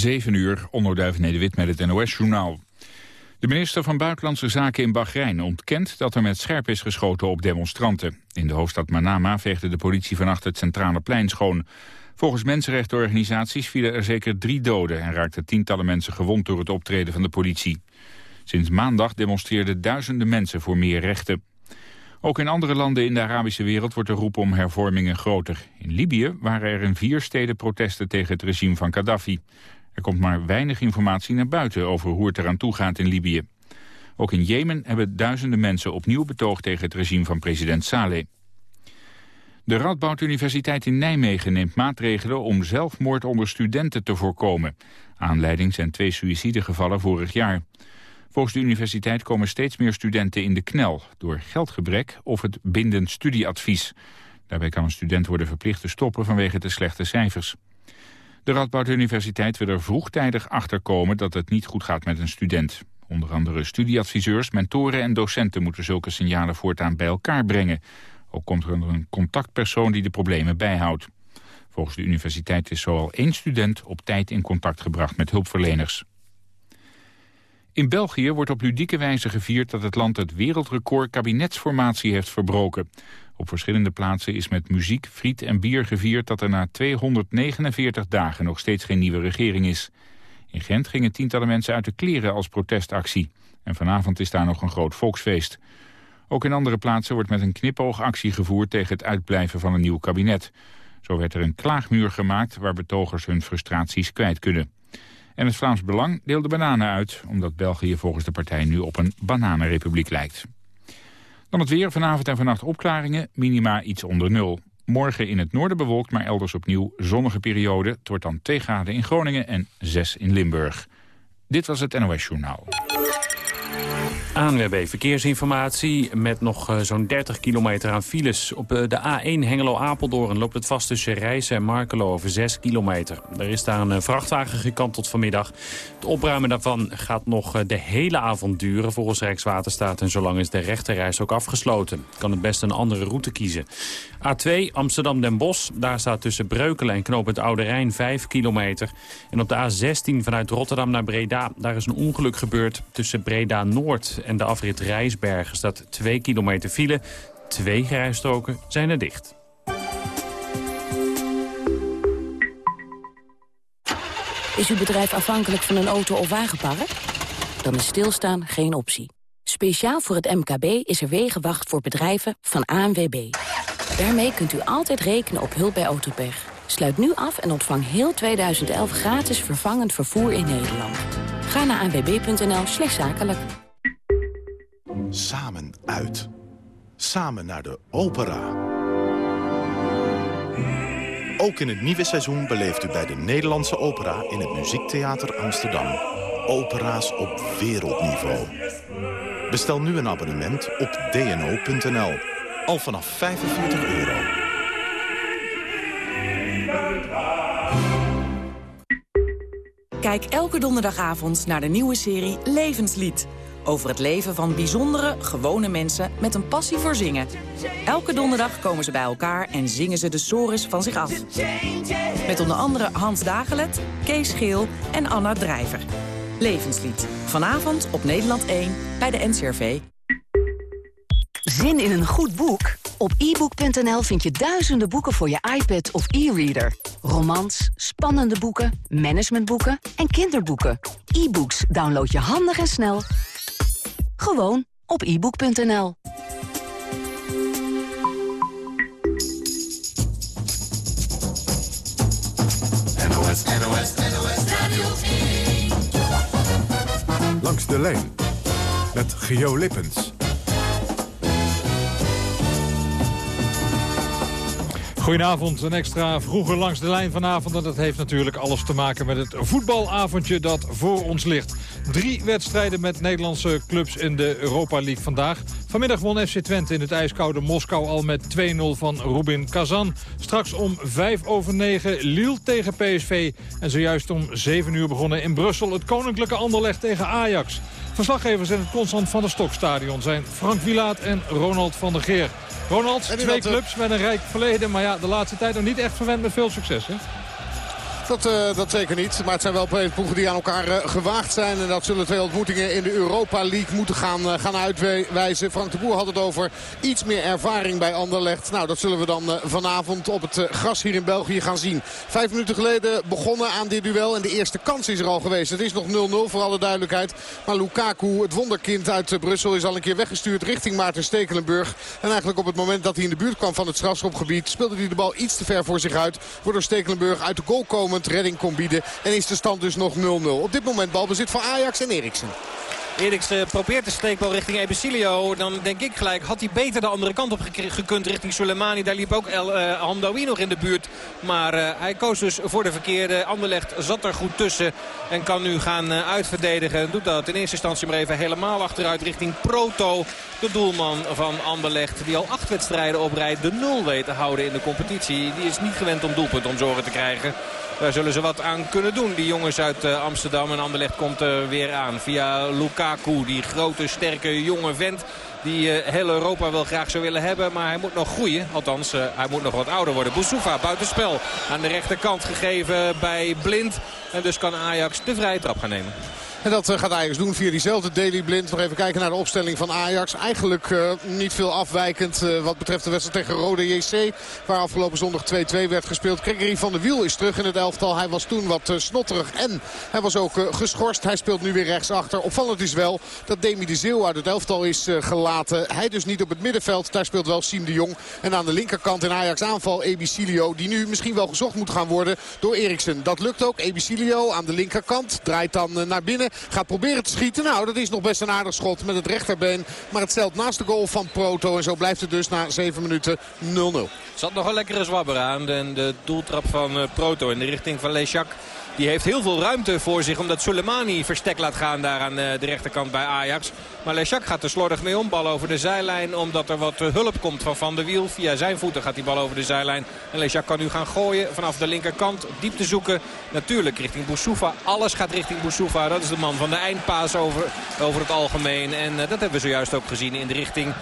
7 uur, onderduif Nederwit met het NOS-journaal. De minister van Buitenlandse Zaken in Bahrein ontkent dat er met scherp is geschoten op demonstranten. In de hoofdstad Manama veegde de politie vannacht het centrale plein schoon. Volgens mensenrechtenorganisaties vielen er zeker drie doden... en raakten tientallen mensen gewond door het optreden van de politie. Sinds maandag demonstreerden duizenden mensen voor meer rechten. Ook in andere landen in de Arabische wereld wordt de roep om hervormingen groter. In Libië waren er in vier steden protesten tegen het regime van Gaddafi. Er komt maar weinig informatie naar buiten over hoe het eraan toe gaat in Libië. Ook in Jemen hebben duizenden mensen opnieuw betoogd tegen het regime van president Saleh. De Radboud Universiteit in Nijmegen neemt maatregelen om zelfmoord onder studenten te voorkomen. Aanleiding zijn twee suïcidegevallen vorig jaar. Volgens de universiteit komen steeds meer studenten in de knel... door geldgebrek of het bindend studieadvies. Daarbij kan een student worden verplicht te stoppen vanwege de slechte cijfers. De Radboud Universiteit wil er vroegtijdig achterkomen dat het niet goed gaat met een student. Onder andere studieadviseurs, mentoren en docenten moeten zulke signalen voortaan bij elkaar brengen. Ook komt er een contactpersoon die de problemen bijhoudt. Volgens de universiteit is zoal één student op tijd in contact gebracht met hulpverleners. In België wordt op ludieke wijze gevierd dat het land het wereldrecord kabinetsformatie heeft verbroken. Op verschillende plaatsen is met muziek, friet en bier gevierd dat er na 249 dagen nog steeds geen nieuwe regering is. In Gent gingen tientallen mensen uit de kleren als protestactie. En vanavond is daar nog een groot volksfeest. Ook in andere plaatsen wordt met een knipoogactie gevoerd tegen het uitblijven van een nieuw kabinet. Zo werd er een klaagmuur gemaakt waar betogers hun frustraties kwijt kunnen. En het Vlaams Belang deelde bananen uit... omdat België volgens de partij nu op een bananenrepubliek lijkt. Dan het weer, vanavond en vannacht opklaringen, minima iets onder nul. Morgen in het noorden bewolkt, maar elders opnieuw zonnige periode. Het dan 2 graden in Groningen en 6 in Limburg. Dit was het NOS Journaal. ANWB Verkeersinformatie met nog eh, zo'n 30 kilometer aan files. Op eh, de A1 Hengelo-Apeldoorn loopt het vast tussen Rijssen en Markelo over 6 kilometer. Er is daar een eh, vrachtwagen gekanteld vanmiddag. Het opruimen daarvan gaat nog de hele avond duren volgens Rijkswaterstaat. En zolang is de rechterreis ook afgesloten. Kan het best een andere route kiezen. A2 Amsterdam-Den Bosch. Daar staat tussen Breukelen en Knoop het Oude Rijn 5 kilometer. En op de A16 vanuit Rotterdam naar Breda. Daar is een ongeluk gebeurd tussen Breda-Noord en de afrit Rijsbergen. staat 2 kilometer file. Twee rijstroken zijn er dicht. Is uw bedrijf afhankelijk van een auto- of wagenpark? Dan is stilstaan geen optie. Speciaal voor het MKB is er Wegenwacht voor bedrijven van ANWB. Daarmee kunt u altijd rekenen op hulp bij autopech. Sluit nu af en ontvang heel 2011 gratis vervangend vervoer in Nederland. Ga naar anwb.nl slash zakelijk. Samen uit. Samen naar de opera. Ook in het nieuwe seizoen beleeft u bij de Nederlandse opera... in het Muziektheater Amsterdam. Opera's op wereldniveau. Bestel nu een abonnement op dno.nl. Al vanaf 45 euro. Kijk elke donderdagavond naar de nieuwe serie Levenslied. Over het leven van bijzondere, gewone mensen met een passie voor zingen. Elke donderdag komen ze bij elkaar en zingen ze de sores van zich af. Met onder andere Hans Dagelet, Kees Geel en Anna Drijver. Levenslied. Vanavond op Nederland 1 bij de NCRV. Zin in een goed boek? Op ebook.nl vind je duizenden boeken voor je iPad of e-reader. Romans, spannende boeken, managementboeken en kinderboeken. E-books download je handig en snel. Gewoon op ebook.nl. NOS, NOS, NOS Radio 1. Langs de lijn met Geo Lippens. Goedenavond, een extra vroeger langs de lijn vanavond. En dat heeft natuurlijk alles te maken met het voetbalavondje dat voor ons ligt. Drie wedstrijden met Nederlandse clubs in de Europa League vandaag. Vanmiddag won FC Twente in het ijskoude Moskou al met 2-0 van Rubin Kazan. Straks om 5 over 9 Lille tegen PSV. En zojuist om 7 uur begonnen in Brussel het Koninklijke Anderlecht tegen Ajax. Verslaggevers in het Constant van der Stokstadion zijn Frank Wilaat en Ronald van der Geer. Ronald, twee clubs met een rijk verleden. Maar ja, de laatste tijd nog niet echt verwend met veel succes, hè? Dat, uh, dat zeker niet. Maar het zijn wel ploegen die aan elkaar uh, gewaagd zijn. En dat zullen twee ontmoetingen in de Europa League moeten gaan, uh, gaan uitwijzen. Frank de Boer had het over iets meer ervaring bij Anderlecht. Nou, dat zullen we dan vanavond op het gras hier in België gaan zien. Vijf minuten geleden begonnen aan dit duel. En de eerste kans is er al geweest. Het is nog 0-0 voor alle duidelijkheid. Maar Lukaku, het wonderkind uit Brussel, is al een keer weggestuurd richting Maarten Stekelenburg. En eigenlijk op het moment dat hij in de buurt kwam van het strafschopgebied... speelde hij de bal iets te ver voor zich uit. Waardoor Stekelenburg uit de goal komend redding kon bieden. En is de stand dus nog 0-0. Op dit moment balbezit van Ajax en Eriksen. Eriksen probeert de steekbal richting Ebesilio. Dan denk ik gelijk, had hij beter de andere kant op gekund richting Soleimani. Daar liep ook El uh, nog in de buurt. Maar uh, hij koos dus voor de verkeerde. Anderlecht zat er goed tussen en kan nu gaan uh, uitverdedigen. Doet dat in eerste instantie maar even helemaal achteruit richting Proto. De doelman van Anderlecht die al acht wedstrijden op rij de nul weet te houden in de competitie. Die is niet gewend om doelpunt om zorgen te krijgen. Daar zullen ze wat aan kunnen doen. Die jongens uit Amsterdam en Anderlecht komt er weer aan. Via Lukaku, die grote, sterke, jonge vent. Die uh, heel Europa wel graag zou willen hebben. Maar hij moet nog groeien. Althans, uh, hij moet nog wat ouder worden. Boussoufa buitenspel. Aan de rechterkant gegeven bij Blind. En dus kan Ajax de vrije trap gaan nemen. En dat eh, gaat Ajax doen via diezelfde Daily Blind. Nog even kijken naar de opstelling van Ajax. Eigenlijk uh, niet veel afwijkend uh, wat betreft de wedstrijd tegen Rode JC. Waar afgelopen zondag 2-2 werd gespeeld. Gregory van der Wiel is terug in het elftal. Hij was toen wat snotterig en hij was ook geschorst. Hij speelt nu weer rechtsachter. Opvallend is wel dat Demi de Zeeuw uit het elftal is gelaten. Hij dus niet op het middenveld. Daar speelt wel Siem de Jong. En aan de linkerkant in Ajax aanval Ebicilio. Die nu misschien wel gezocht moet gaan worden door Eriksen. Dat lukt ook. Ebicilio aan de linkerkant. Draait dan naar binnen. Gaat proberen te schieten. Nou, dat is nog best een aardig schot met het rechterbeen. Maar het stelt naast de goal van Proto. En zo blijft het dus na 7 minuten 0-0. Zat nog een lekkere zwabber aan. De, de doeltrap van uh, Proto in de richting van Lechak. Die heeft heel veel ruimte voor zich omdat Soleimani verstek laat gaan daar aan eh, de rechterkant bij Ajax. Maar Lechak gaat er slordig mee om. Bal over de zijlijn omdat er wat eh, hulp komt van Van der Wiel. Via zijn voeten gaat die bal over de zijlijn. En Lechak kan nu gaan gooien vanaf de linkerkant. Diepte zoeken. Natuurlijk richting Boussoufa. Alles gaat richting Boussoufa. Dat is de man van de eindpaas over, over het algemeen. En uh, dat hebben we zojuist ook gezien in de richting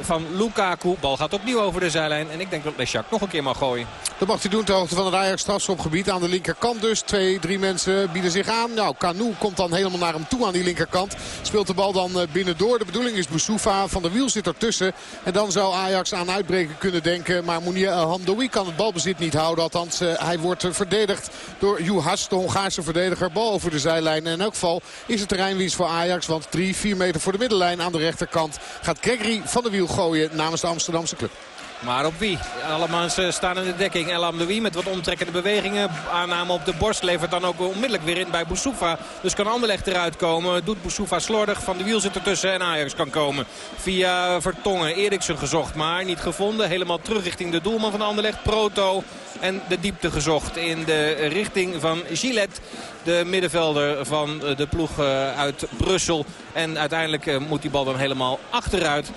van Lukaku. Bal gaat opnieuw over de zijlijn. En ik denk dat Lechak nog een keer mag gooien. Dat mag hij doen ter hoogte van het Ajax strafschopgebied. Aan de linkerkant dus. Twee, drie mensen bieden zich aan. Nou, Canu komt dan helemaal naar hem toe aan die linkerkant. Speelt de bal dan binnendoor. De bedoeling is Boussoufa. Van der Wiel zit ertussen. En dan zou Ajax aan uitbreken kunnen denken. Maar Mounier Hamdoui kan het balbezit niet houden. Althans, hij wordt verdedigd door Juhas, de Hongaarse verdediger. Bal over de zijlijn. En in elk geval is het terreinwies voor Ajax. Want drie, vier meter voor de middenlijn aan de rechterkant gaat Gregory van der Wiel gooien namens de Amsterdamse club. Maar op wie? Allemaal staan in de dekking. El Amdoui met wat omtrekkende bewegingen. Aanname op de borst levert dan ook onmiddellijk weer in bij Boussoufa. Dus kan Anderlecht eruit komen. Doet Boussoufa slordig. Van de wiel zit ertussen en Ajax kan komen. Via Vertongen. Eriksen gezocht, maar niet gevonden. Helemaal terug richting de doelman van Anderlecht. Proto. En de diepte gezocht in de richting van Gillette. De middenvelder van de ploeg uit Brussel. En uiteindelijk moet die bal dan helemaal achteruit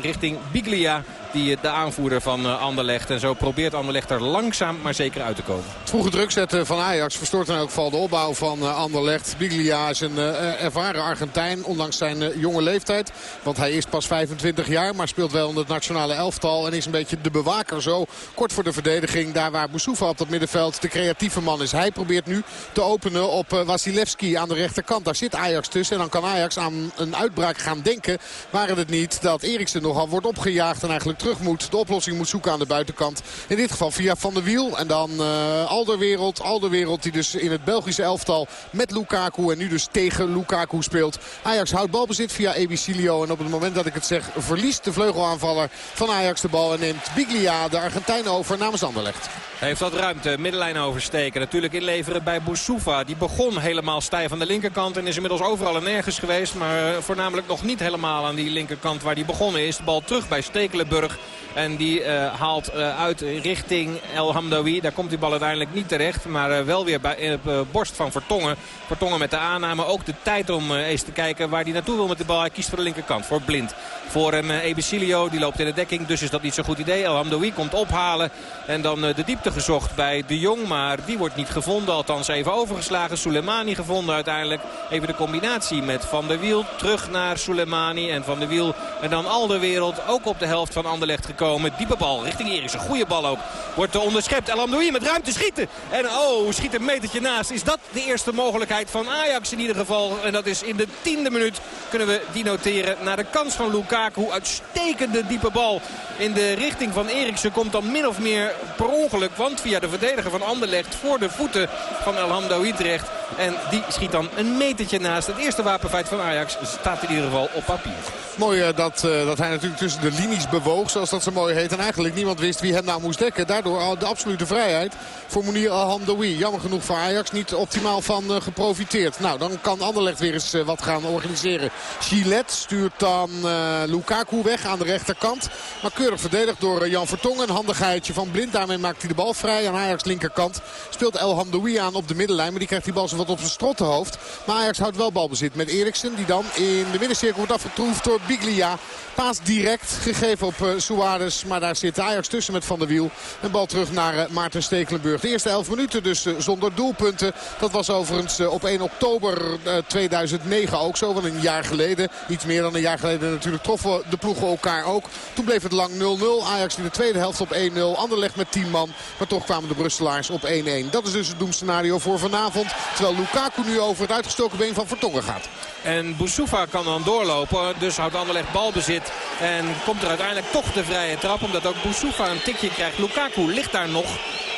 richting Biglia die de aanvoerder van Anderlecht. En zo probeert Anderlecht er langzaam maar zeker uit te komen. Het vroege druk zetten van Ajax verstoort in elk geval de opbouw van Anderlecht. Biglia is een ervaren Argentijn, ondanks zijn jonge leeftijd. Want hij is pas 25 jaar, maar speelt wel in het nationale elftal. En is een beetje de bewaker zo, kort voor de verdediging. Daar waar Boussoufa op dat middenveld de creatieve man is. Hij probeert nu te openen op Wasilewski aan de rechterkant. Daar zit Ajax tussen en dan kan Ajax aan een uitbraak gaan denken. Waren het niet dat Eriksen nogal wordt opgejaagd en eigenlijk terug moet. De oplossing moet zoeken aan de buitenkant. In dit geval via Van der Wiel. En dan uh, Alderwereld. Alderwereld die dus in het Belgische elftal met Lukaku en nu dus tegen Lukaku speelt. Ajax houdt balbezit via Ebicilio. En op het moment dat ik het zeg verliest de vleugelaanvaller van Ajax de bal. En neemt Biglia de Argentijn over namens Anderlecht. Hij heeft wat ruimte, middenlijn oversteken. Natuurlijk inleveren bij Boussoufa. Die begon helemaal stijf aan de linkerkant en is inmiddels overal en nergens geweest. Voornamelijk nog niet helemaal aan die linkerkant waar die begonnen is. De bal terug bij Stekelenburg. En die uh, haalt uh, uit richting El Hamdawi. Daar komt die bal uiteindelijk niet terecht. Maar wel weer bij op borst van Vertongen. Vertongen met de aanname. Ook de tijd om eens te kijken waar hij naartoe wil met de bal. Hij kiest voor de linkerkant. Voor Blind. Voor hem Ebicilio. Die loopt in de dekking. Dus is dat niet zo'n goed idee. El Hamdawi komt ophalen. En dan de diepte gezocht bij De Jong. Maar die wordt niet gevonden. Althans even overgeslagen. Soleimani gevonden uiteindelijk. Even de combinatie met Van der Wiel. Terug naar Soleimani. En Van der Wiel. En dan al de wereld. Ook op de helft van Ander Anderlecht gekomen. Diepe bal richting Eriksen. Goede bal ook. Wordt onderschept. El Amdoui met ruimte schieten. En oh, schiet een metertje naast. Is dat de eerste mogelijkheid van Ajax in ieder geval. En dat is in de tiende minuut kunnen we die noteren. Naar de kans van Lukaku. Uitstekende diepe bal in de richting van Eriksen. Komt dan min of meer per ongeluk. Want via de verdediger van Anderlecht voor de voeten van El Hamdoui terecht. En die schiet dan een metertje naast. Het eerste wapenfeit van Ajax staat in ieder geval op papier. Mooi eh, dat, eh, dat hij natuurlijk tussen de linies bewoog, zoals dat zo mooi heet. En eigenlijk niemand wist wie hem nou moest dekken. Daardoor de absolute vrijheid voor Mounir Alhamdoui. Jammer genoeg voor Ajax, niet optimaal van uh, geprofiteerd. Nou, dan kan Anderlecht weer eens wat gaan organiseren. Gillette stuurt dan Lukaku weg aan de rechterkant. Maar keurig verdedigd door Jan Vertongen. Een handigheidje van Blind. Daarmee maakt hij de bal vrij aan Ajax linkerkant. Speelt El Hamdoui aan op de middenlijn. Maar die krijgt die bal zo wat op zijn strottenhoofd. Maar Ajax houdt wel balbezit met Eriksen. Die in de middencirkel wordt afgetroefd door Biglia. Paas direct gegeven op uh, Suarez. Maar daar zit Ajax tussen met Van der Wiel. Een bal terug naar uh, Maarten Stekelenburg. De eerste 11 minuten dus uh, zonder doelpunten. Dat was overigens op 1 oktober 2009 ook zo. Want een jaar geleden, iets meer dan een jaar geleden natuurlijk troffen de ploegen elkaar ook. Toen bleef het lang 0-0. Ajax in de tweede helft op 1-0. Anderleg met 10 man. Maar toch kwamen de Brusselaars op 1-1. Dat is dus het doemscenario voor vanavond. Terwijl Lukaku nu over het uitgestoken been van Vertongen gaat. En Boussoufa kan dan doorlopen. Dus houdt Anderlecht balbezit. En komt er uiteindelijk toch de vrije trap. Omdat ook Boussoufa een tikje krijgt. Lukaku ligt daar nog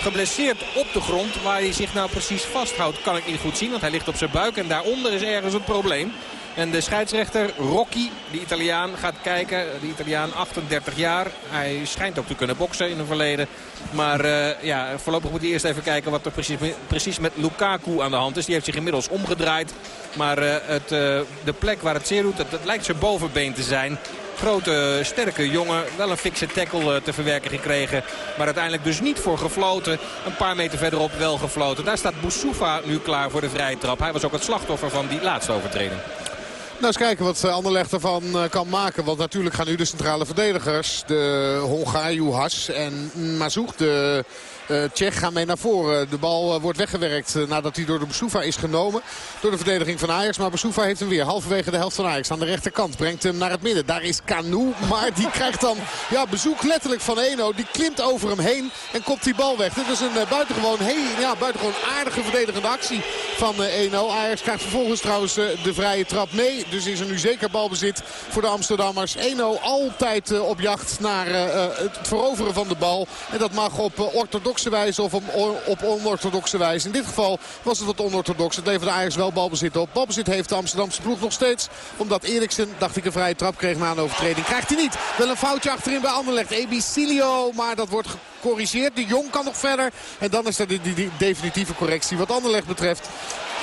geblesseerd op de grond. Waar hij zich nou precies vasthoudt kan ik niet goed zien. Want hij ligt op zijn buik. En daaronder is ergens het probleem. En de scheidsrechter Rocky, de Italiaan, gaat kijken. De Italiaan 38 jaar. Hij schijnt ook te kunnen boksen in het verleden. Maar uh, ja, voorlopig moet hij eerst even kijken wat er precies, precies met Lukaku aan de hand is. Die heeft zich inmiddels omgedraaid. Maar uh, het, uh, de plek waar het zeer doet, het, het lijkt zijn bovenbeen te zijn. Grote, sterke jongen. Wel een fikse tackle te verwerken gekregen. Maar uiteindelijk dus niet voor gefloten. Een paar meter verderop wel gefloten. Daar staat Boussoufa nu klaar voor de vrije trap. Hij was ook het slachtoffer van die laatste overtreding. Nou, eens kijken wat Anderlecht ervan kan maken. Want natuurlijk gaan nu de centrale verdedigers, de Hongaar Juhas en Mazouk, de Tsjech gaan mee naar voren. De bal uh, wordt weggewerkt uh, nadat hij door de Besoufa is genomen. Door de verdediging van Ajax. Maar Besoufa heeft hem weer halverwege de helft van Ajax aan de rechterkant. Brengt hem naar het midden. Daar is Canu. Maar die krijgt dan ja, bezoek letterlijk van Eno. Die klimt over hem heen en kopt die bal weg. Dit is een buitengewoon, hey, ja, buitengewoon aardige verdedigende actie van Eno. Ajax krijgt vervolgens trouwens de vrije trap mee. Dus is er nu zeker balbezit voor de Amsterdammers. Eno altijd op jacht naar het veroveren van de bal. En dat mag op orthodox orthodoxe wijze of op onorthodoxe wijze. In dit geval was het wat onorthodox. Het leverde Ajax wel balbezit op. Balbezit heeft de Amsterdamse ploeg nog steeds. Omdat Eriksen, dacht ik, een vrije trap kreeg na een overtreding. Krijgt hij niet. Wel een foutje achterin bij Anderlecht. Ebicilio, maar dat wordt gecorrigeerd. De Jong kan nog verder. En dan is er die, die, definitieve correctie wat Anderlecht betreft.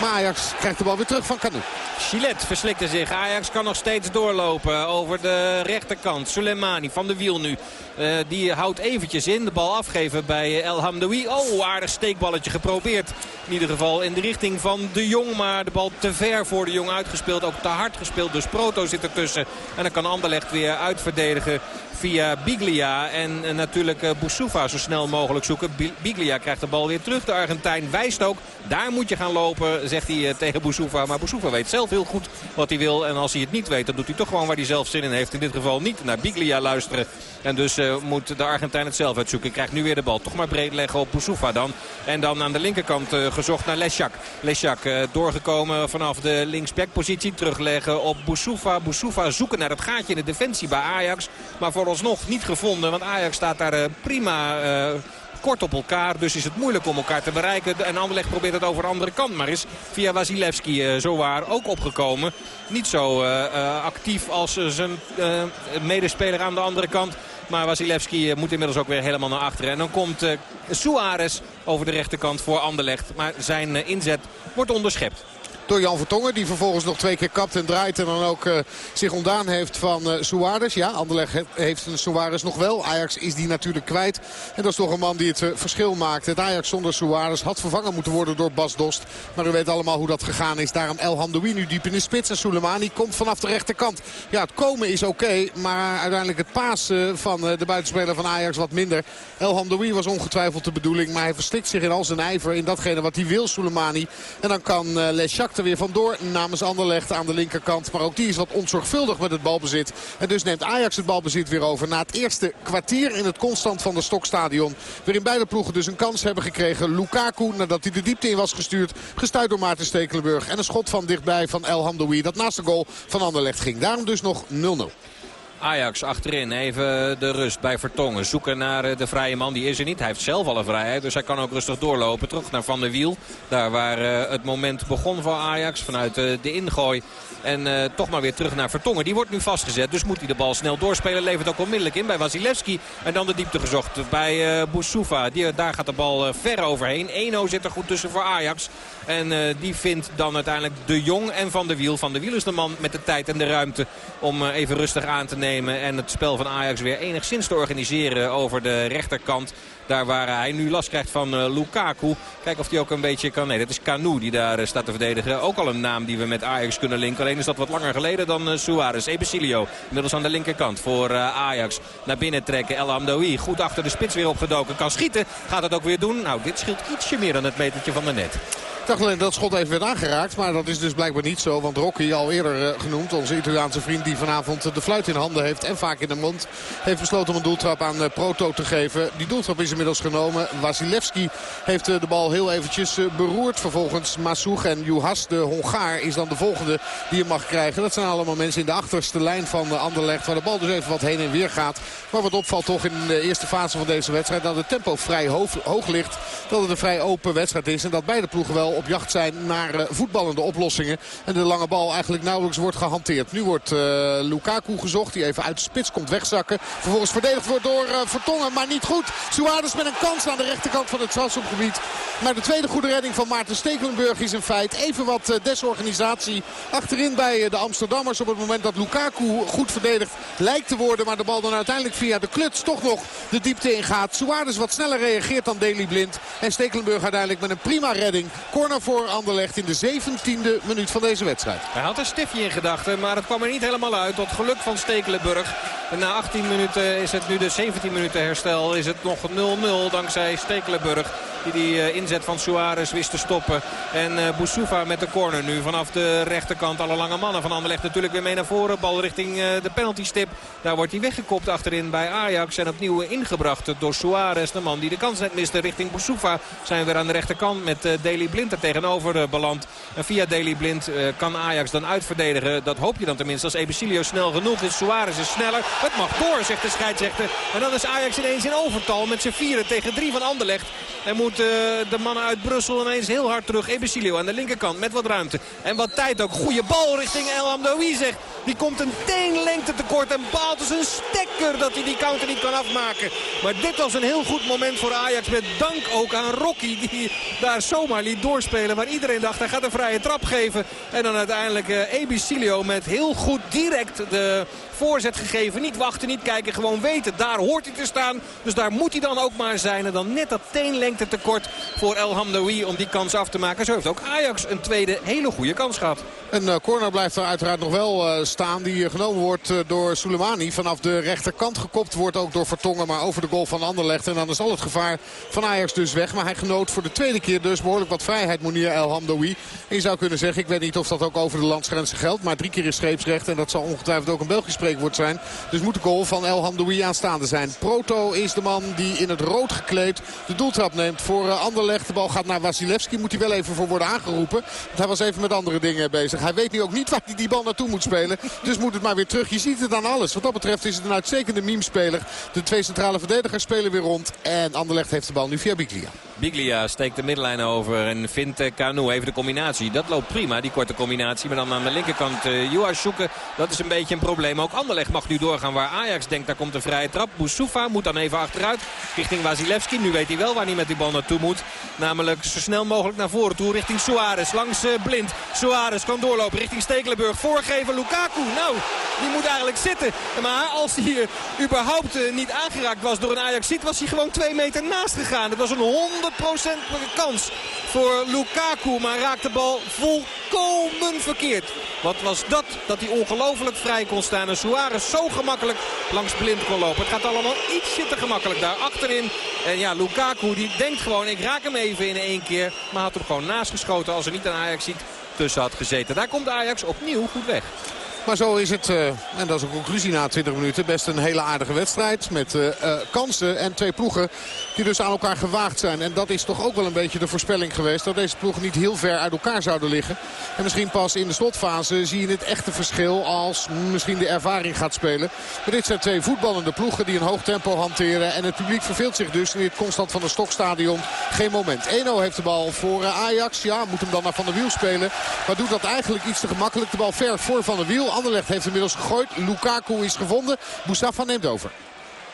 Maar Ajax krijgt de bal weer terug van Canu. Gillette verslikte zich. Ajax kan nog steeds doorlopen over de rechterkant. Soleimani van de wiel nu. Uh, die houdt eventjes in. De bal afgeven bij El Hamdoui. Oh, aardig steekballetje geprobeerd. In ieder geval in de richting van de Jong. Maar de bal te ver voor de Jong uitgespeeld. Ook te hard gespeeld. Dus Proto zit ertussen. En dan kan Anderlecht weer uitverdedigen via Biglia. En uh, natuurlijk uh, Boussoufa zo snel mogelijk zoeken. Biglia krijgt de bal weer terug. De Argentijn wijst ook. Daar moet je gaan lopen, zegt hij uh, tegen Boussoufa. Maar Boussoufa weet zelf heel goed wat hij wil. En als hij het niet weet, dan doet hij toch gewoon waar hij zelf zin in heeft. In dit geval niet naar Biglia luisteren. En dus uh, moet de Argentijn het zelf uitzoeken. Krijgt nu weer de bal. Toch maar breed leggen op Boussoufa dan. En dan aan de linkerkant uh, gezocht naar Leschak. Leschak doorgekomen vanaf de linksbackpositie. Terugleggen op Boussoufa. Boussoufa zoeken naar het gaatje in de defensie bij Ajax. Maar vooralsnog niet gevonden. Want Ajax staat daar prima kort op elkaar. Dus is het moeilijk om elkaar te bereiken. En Anderlecht probeert het over de andere kant maar is via Wasilewski uh, zowaar ook opgekomen. Niet zo uh, uh, actief als zijn medespeler aan de andere kant. Maar Wasilewski moet inmiddels ook weer helemaal naar achteren. En dan komt Suarez over de rechterkant voor Anderlecht. Maar zijn inzet wordt onderschept door Jan Vertongen. Die vervolgens nog twee keer kapt en draait. En dan ook uh, zich ontdaan heeft van uh, Suarez. Ja, Anderlecht heeft een Suarez nog wel. Ajax is die natuurlijk kwijt. En dat is toch een man die het uh, verschil maakt. Het Ajax zonder Suarez had vervangen moeten worden door Bas Dost. Maar u weet allemaal hoe dat gegaan is. Daarom El Hamdoui nu diep in de spits. En Soleimani komt vanaf de rechterkant. Ja, het komen is oké. Maar uiteindelijk het pasen van de buitenspeler van Ajax wat minder. El Hamdoui was ongetwijfeld de bedoeling. Maar hij verstikt zich in al zijn ijver in datgene wat hij wil, Soleimani. En dan kan Leschak zakt er weer vandoor namens Anderlecht aan de linkerkant. Maar ook die is wat onzorgvuldig met het balbezit. En dus neemt Ajax het balbezit weer over. Na het eerste kwartier in het constant van de Stokstadion. Waarin beide ploegen dus een kans hebben gekregen. Lukaku, nadat hij de diepte in was gestuurd. Gestuurd door Maarten Stekelenburg. En een schot van dichtbij van El Hamdoui. Dat naast de goal van Anderlecht ging. Daarom dus nog 0-0. Ajax achterin. Even de rust bij Vertongen. Zoeken naar eh, de vrije man. Die is er niet. Hij heeft zelf al een vrijheid. Dus hij kan ook rustig doorlopen. Terug naar Van der Wiel. Daar waar eh, het moment begon voor Ajax. Vanuit eh, de ingooi. En toch maar weer terug naar Vertongen. Die wordt nu vastgezet. Dus moet hij de bal snel doorspelen. Levert ook onmiddellijk in bij Wasilewski. En dan de diepte gezocht bij uh, Boussoufa. Die, daar gaat de bal ver overheen. 1-0 zit er goed tussen voor Ajax. En die vindt dan uiteindelijk De Jong en Van der Wiel. Van der Wiel is de man met de tijd en de ruimte om even rustig aan te nemen. En het spel van Ajax weer enigszins te organiseren over de rechterkant. Daar waar hij nu last krijgt van uh, Lukaku. Kijk of hij ook een beetje kan. Nee, dat is Canu die daar uh, staat te verdedigen. Ook al een naam die we met Ajax kunnen linken. Alleen is dat wat langer geleden dan uh, Suarez. Ebesilio inmiddels aan de linkerkant voor Ajax. Naar binnen trekken. El Amdoui goed achter de spits weer opgedoken. Kan schieten. Gaat het ook weer doen. Nou, dit scheelt ietsje meer dan het metertje van de net. Ik dacht alleen dat schot even werd aangeraakt. Maar dat is dus blijkbaar niet zo. Want Rocky, al eerder genoemd, onze Italiaanse vriend die vanavond de fluit in handen heeft. En vaak in de mond. Heeft besloten om een doeltrap aan Proto te geven. Die doeltrap is inmiddels genomen. Wasilewski heeft de bal heel eventjes beroerd. Vervolgens Masoug en Juhas, de Hongaar, is dan de volgende die hem mag krijgen. Dat zijn allemaal mensen in de achterste lijn van Anderlecht. Waar de bal dus even wat heen en weer gaat. Maar wat opvalt toch in de eerste fase van deze wedstrijd. Dat het tempo vrij hoog ligt. Dat het een vrij open wedstrijd is. En dat beide ploegen wel op jacht zijn naar uh, voetballende oplossingen. En de lange bal eigenlijk nauwelijks wordt gehanteerd. Nu wordt uh, Lukaku gezocht. Die even uit de spits komt wegzakken. Vervolgens verdedigd wordt door uh, Vertongen. Maar niet goed. Suarez met een kans aan de rechterkant van het strafschopgebied. Maar de tweede goede redding van Maarten Stekelenburg is in feite even wat desorganisatie achterin bij de Amsterdammers. Op het moment dat Lukaku goed verdedigd lijkt te worden. Maar de bal dan uiteindelijk via de kluts toch nog de diepte ingaat. Suarez wat sneller reageert dan Deli Blind. En Stekelenburg uiteindelijk met een prima redding. Corner voor Anderlecht in de 17e minuut van deze wedstrijd. Hij had een stiftje in gedachten, maar het kwam er niet helemaal uit. Tot geluk van Stekelenburg. En na 18 minuten is het nu de 17 minuten herstel. Is het nog 0-0 dankzij Stekelenburg. Die die uh, inzet van Suarez wist te stoppen. En uh, Boussoufa met de corner nu vanaf de rechterkant. Alle lange mannen van Anderlecht natuurlijk weer mee naar voren. Bal richting uh, de penaltystip. Daar wordt hij weggekopt achterin bij Ajax. En opnieuw ingebracht door Suarez. De man die de kans net miste richting Boussoufa. Zijn we weer aan de rechterkant met Deli Blind er tegenover beland. En via Deli Blind kan Ajax dan uitverdedigen. Dat hoop je dan tenminste als Ebesilio snel genoeg is. Suarez is sneller. Het mag door, zegt de scheidsrechter. En dan is Ajax ineens in overtal met z'n vieren tegen drie van Anderlecht. En moet uh, de mannen uit Brussel ineens heel hard terug. Ebesilio aan de linkerkant met wat ruimte. En wat tijd ook. Goede bal richting El Amdoui zegt. Die komt een teenlengte tekort en baalt dus een stekker dat hij die counter niet kan afmaken. Maar dit was een heel goed moment voor Ajax. Met dank ook aan Rocky die daar zomaar liet doorspelen. Waar iedereen dacht hij gaat een vrije trap geven. En dan uiteindelijk uh, Ebesilio met heel goed direct de voorzet gegeven. Niet wachten, niet kijken, gewoon weten. Daar hoort hij te staan. Dus daar moet hij dan ook maar zijn. En dan net dat teenlengte tekort voor El Hamdoui om die kans af te maken. Zo heeft ook Ajax een tweede hele goede kans gehad. Een uh, corner blijft er uiteraard nog wel uh, staan. Die uh, genomen wordt door Soleimani. Vanaf de rechterkant gekopt wordt ook door Vertongen. Maar over de goal van Anderlecht. En dan is al het gevaar van Ajax dus weg. Maar hij genoot voor de tweede keer dus behoorlijk wat vrijheid. Monier El Hamdoui. En je zou kunnen zeggen, ik weet niet of dat ook over de landsgrenzen geldt. Maar drie keer is streepsrecht. En dat zal ongetwijfeld ook een Belgisch spreekwoord zijn. Dus moet de goal van El Hamdoui aanstaande zijn. Proto is de man die in het rood gekleed de doeltrap neemt voor Anderlecht. De bal gaat naar Wasilewski. Moet hij wel even voor worden aangeroepen. Want hij was even met andere dingen bezig. Hij weet nu ook niet waar hij die bal naartoe moet spelen. Dus moet het maar weer terug. Je ziet het aan alles. Wat dat betreft is het een uitstekende meme-speler. De twee centrale verdedigers spelen weer rond. En Anderlecht heeft de bal nu via Biglia. Biglia steekt de middenlijn over en vindt Canu even de combinatie. Dat loopt prima, die korte combinatie. Maar dan aan de linkerkant Juas zoeken. Dat is een beetje een probleem. Ook Anderlecht mag nu doorgaan waar Ajax denkt. Daar komt een vrije trap. Boussoufa moet dan even achteruit richting Wasilewski. Nu weet hij wel waar hij met die bal naartoe moet. Namelijk zo snel mogelijk naar voren toe richting Suarez. Langs uh, Blind. Suarez kan doorlopen richting Stekelenburg. Voorgeven Lukaku. Nou, die moet eigenlijk zitten. Maar als hij uh, überhaupt uh, niet aangeraakt was door een Ajax-ziet... was hij gewoon twee meter naast gegaan. Het was een 100% kans voor Lukaku. Maar raakt de bal volkomen verkeerd. Wat was dat? Dat hij ongelooflijk vrij kon staan. En Suarez zo gemakkelijk langs Blind kon lopen. Het gaat allemaal ietsje te gemakkelijk daar achterin. En ja, Lukaku die denkt gewoon gewoon, ik raak hem even in één keer. Maar had hem gewoon naast geschoten als er niet een Ajax ziet tussen had gezeten. Daar komt Ajax opnieuw goed weg. Maar zo is het, uh, en dat is een conclusie na 20 minuten, best een hele aardige wedstrijd. Met uh, uh, kansen en twee ploegen die dus aan elkaar gewaagd zijn. En dat is toch ook wel een beetje de voorspelling geweest. Dat deze ploegen niet heel ver uit elkaar zouden liggen. En misschien pas in de slotfase zie je het echte verschil als misschien de ervaring gaat spelen. Maar dit zijn twee voetballende ploegen die een hoog tempo hanteren. En het publiek verveelt zich dus in dit constant van de stokstadion geen moment. Eno heeft de bal voor Ajax. Ja, moet hem dan naar Van der Wiel spelen. Maar doet dat eigenlijk iets te gemakkelijk. De bal ver voor Van der Wiel. Anderlecht heeft inmiddels gegooid. Lukaku is gevonden. Mustafa neemt over.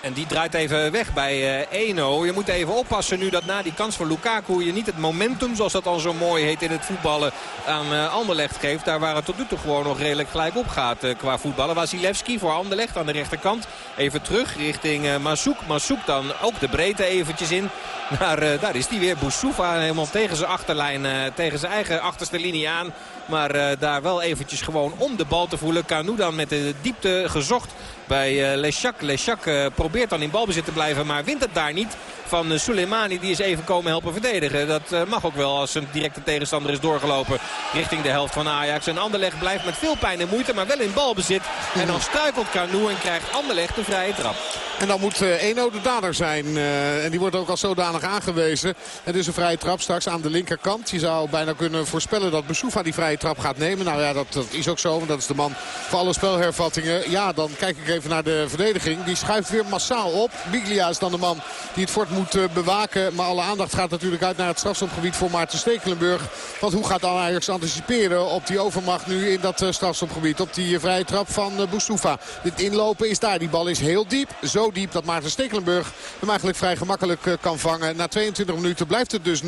En die draait even weg bij uh, Eno. Je moet even oppassen nu dat na die kans van Lukaku je niet het momentum, zoals dat al zo mooi heet in het voetballen, aan uh, Anderlecht geeft. Daar waar het tot nu toe gewoon nog redelijk gelijk op gaat uh, qua voetballen. Wasilewski voor Anderlecht aan de rechterkant. Even terug richting Masouk. Masouk dan ook de breedte eventjes in. Naar, daar is die weer. Boussoufa helemaal tegen zijn achterlijn, tegen zijn eigen achterste linie aan. Maar daar wel eventjes gewoon om de bal te voelen. Kanu dan met de diepte gezocht bij Lechak. Lechak uh, probeert dan in balbezit te blijven, maar wint het daar niet. Van uh, Soleimani, die is even komen helpen verdedigen. Dat mag ook wel als een directe tegenstander is doorgelopen richting de helft van Ajax. En Anderlecht blijft met veel pijn en moeite, maar wel in balbezit. En dan struikelt Kanu en krijgt Anderlecht de vrije trap. En dan moet Eno de dader zijn. en die wordt ook als zodanig aangewezen. Het is een vrije trap straks aan de linkerkant. Je zou bijna kunnen voorspellen dat Besoufa die vrije trap gaat nemen. Nou ja, dat, dat, is ook zo. Want dat is de man voor alle spelhervattingen. Ja, dan kijk ik even naar de verdediging. Die schuift weer massaal op. Biglia is dan de man die het fort moet uh, bewaken. Maar alle aandacht gaat natuurlijk uit naar het strafschopgebied voor Maarten Stekelenburg. Want hoe gaat Ajax anticiperen op die overmacht nu in dat strafschopgebied? Op die vrije trap van Boussoufa. Dit inlopen is daar. Die bal is heel diep. Zo diep dat Maarten Stekelenburg hem eigenlijk vrij gemakkelijk kan vangen. Na 22 minuten blijft het dus 0-0.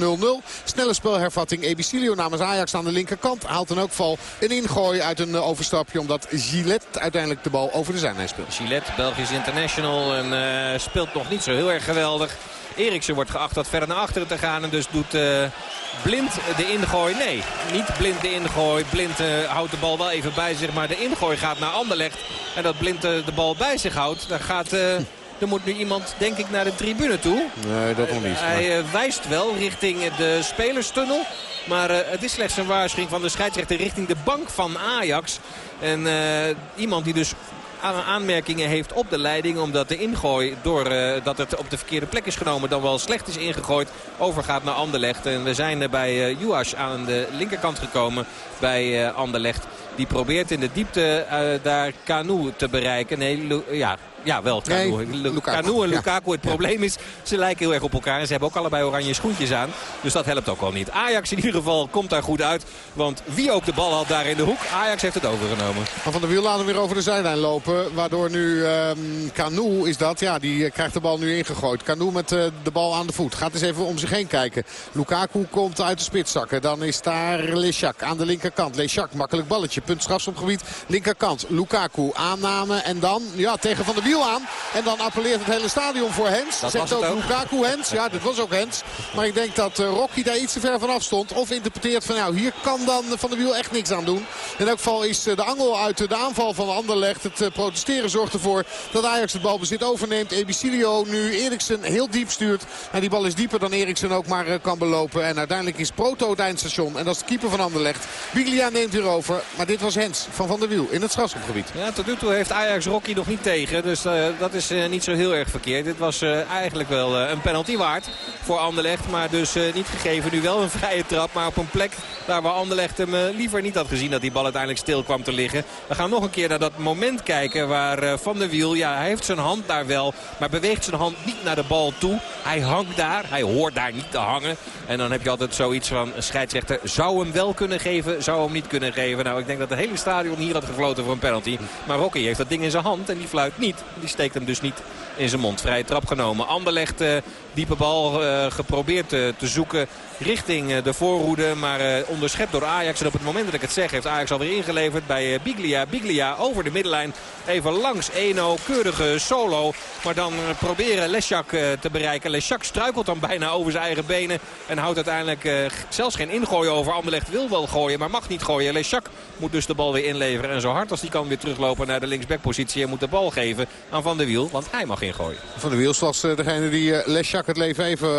Snelle spelhervatting. Ebicilio namens Ajax aan de linkerkant haalt in elk geval een ingooi uit een overstapje. Omdat Gillette uiteindelijk de bal over de zijlijn speelt. Gillette, Belgisch international. En uh, speelt nog niet zo heel erg geweldig. Eriksen wordt geacht wat verder naar achteren te gaan. En dus doet uh, Blind de ingooi. Nee, niet Blind de ingooi. Blind uh, houdt de bal wel even bij zich. Maar de ingooi gaat naar Anderlecht. En dat Blind de bal bij zich houdt. Daar gaat... Er moet nu iemand, denk ik, naar de tribune toe. Nee, dat nog niet. Hij wijst wel richting de spelerstunnel. Maar het is slechts een waarschuwing van de scheidsrechter richting de bank van Ajax. En iemand die dus aanmerkingen heeft op de leiding. Omdat de ingooi, doordat uh, het op de verkeerde plek is genomen, dan wel slecht is ingegooid, overgaat naar Anderlecht. En we zijn bij Juas aan de linkerkant gekomen bij uh, Anderlecht. Die probeert in de diepte daar Canu te bereiken. Nee, ja, ja, wel. Canu, nee, Lukaku. Canu en Lukaku. Ja. Het probleem is, ze lijken heel erg op elkaar. En ze hebben ook allebei oranje schoentjes aan. Dus dat helpt ook al niet. Ajax in ieder geval komt daar goed uit. Want wie ook de bal had daar in de hoek, Ajax heeft het overgenomen. Maar Van der Wiel laat hem weer over de zijlijn lopen. Waardoor nu um, is dat. Ja, die uh, krijgt de bal nu ingegooid. Canu met uh, de bal aan de voet. Gaat eens even om zich heen kijken. Lukaku komt uit de spits zakken. Dan is daar Lechak aan de linkerkant. Lechak, makkelijk balletje. Punt strafschopgebied. Linkerkant. Lukaku aanname. En dan ja, tegen Van der Wiel aan. En dan appelleert het hele stadion voor Hens. Dat Zegt ook, ook Lukaku Hens. Ja, dit was ook Hens. Maar ik denk dat uh, Rocky daar iets te ver vanaf stond. Of interpreteert van nou, hier kan dan Van der Wiel echt niks aan doen. In elk geval is uh, de angel uit de aanval van Anderlecht. Het protesteren zorgt ervoor dat Ajax het balbezit overneemt. Ebicilio nu Eriksen heel diep stuurt. En die bal is dieper dan Eriksen ook maar kan belopen. En uiteindelijk is Proto het eindstation. En dat is de keeper van Anderlecht. Biglia neemt hier over. Maar dit was Hens van Van der Wiel in het strafschopgebied. Ja, tot nu toe heeft Ajax Rocky nog niet tegen. Dus uh, dat is uh, niet zo heel erg verkeerd. Dit was uh, eigenlijk wel een penalty waard voor Anderlecht. Maar dus niet gegeven. Nu wel een vrije trap. Maar op een plek waar Anderlecht hem liever niet had gezien. Dat die bal uiteindelijk stil kwam te liggen. We gaan nog een keer naar dat moment kijken waar Van der Wiel... Ja, hij heeft zijn hand daar wel. Maar beweegt zijn hand niet naar de bal toe. Hij hangt daar. Hij hoort daar niet te hangen. En dan heb je altijd zoiets van een scheidsrechter. Zou hem wel kunnen geven, zou hem niet kunnen geven. Nou, ik denk dat het hele stadion hier had gefloten voor een penalty. Maar Rocky heeft dat ding in zijn hand en die fluit niet. Die steekt hem dus niet in zijn mond. Vrije trap genomen. Anderlecht uh, diepe bal uh, geprobeerd uh, te zoeken richting de voorhoede. Maar onderschept door Ajax. En op het moment dat ik het zeg heeft Ajax alweer ingeleverd bij Biglia. Biglia over de middenlijn. Even langs Eno. Keurige solo. Maar dan proberen Lesjak te bereiken. Lesjak struikelt dan bijna over zijn eigen benen. En houdt uiteindelijk zelfs geen ingooien over. Anderlecht wil wel gooien, maar mag niet gooien. Lesjak moet dus de bal weer inleveren. En zo hard als hij kan weer teruglopen naar de linksbackpositie. En moet de bal geven aan Van der Wiel, want hij mag ingooien. Van der Wiel was degene die Lesjak het leven even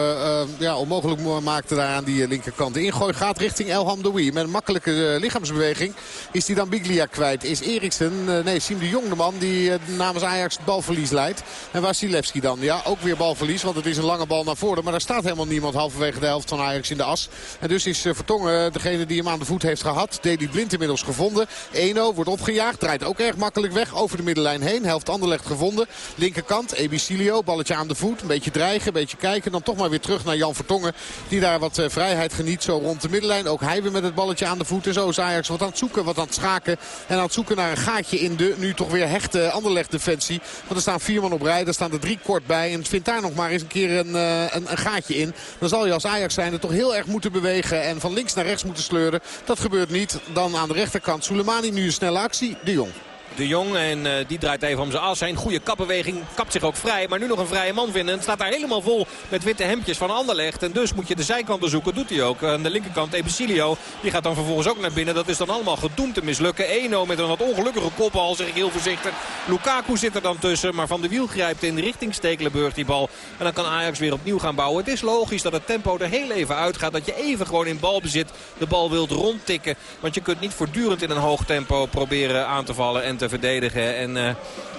ja, onmogelijk maakte daar aan die linkerkant. De ingooi gaat richting El Hamdoui. Met een makkelijke lichaamsbeweging is hij dan Biglia kwijt. Is Eriksen, nee, Siem de Jong de man die namens Ajax het balverlies leidt. En Wasilewski dan? Ja, ook weer balverlies, want het is een lange bal naar voren. Maar daar staat helemaal niemand halverwege de helft van Ajax in de as. En dus is Vertongen degene die hem aan de voet heeft gehad. Deli Blind inmiddels gevonden. Eno wordt opgejaagd, draait ook erg makkelijk weg over de middenlijn heen. Helft Anderlecht gevonden. Linkerkant, Ebicilio, balletje aan de voet. Een beetje dreigen, een beetje kijken. Dan toch maar weer terug naar Jan Vertongen. Die daar wat vrijheid geniet, zo rond de middenlijn. Ook hij weer met het balletje aan de voet. En zo is Ajax wat aan het zoeken, wat aan het schaken. En aan het zoeken naar een gaatje in de nu toch weer hechte Anderlecht defensie. Want er staan vier man op rij, daar staan er drie kort bij. En vindt daar nog maar eens een keer een, een, een gaatje in. Dan zal je als Ajax zijn er toch heel erg moeten bewegen. En van links naar rechts moeten sleuren. Dat gebeurt niet. Dan aan de rechterkant Soleimani nu een snelle actie. De Jong. De Jong. En uh, die draait even om zijn as heen. Goede kapbeweging. Kapt zich ook vrij. Maar nu nog een vrije man vinden. En staat daar helemaal vol met witte hemdjes van Anderlecht. En dus moet je de zijkanten zoeken. Doet hij ook. Aan de linkerkant Ebesilio. Die gaat dan vervolgens ook naar binnen. Dat is dan allemaal gedoemd te mislukken. Eno met een wat ongelukkige kopbal. Zeg ik heel voorzichtig. Lukaku zit er dan tussen. Maar Van de Wiel grijpt in richting Stekelenburg die bal. En dan kan Ajax weer opnieuw gaan bouwen. Het is logisch dat het tempo er heel even uitgaat. Dat je even gewoon in balbezit de bal wilt rondtikken. Want je kunt niet voortdurend in een hoog tempo proberen aan te vallen en te verdedigen. En uh,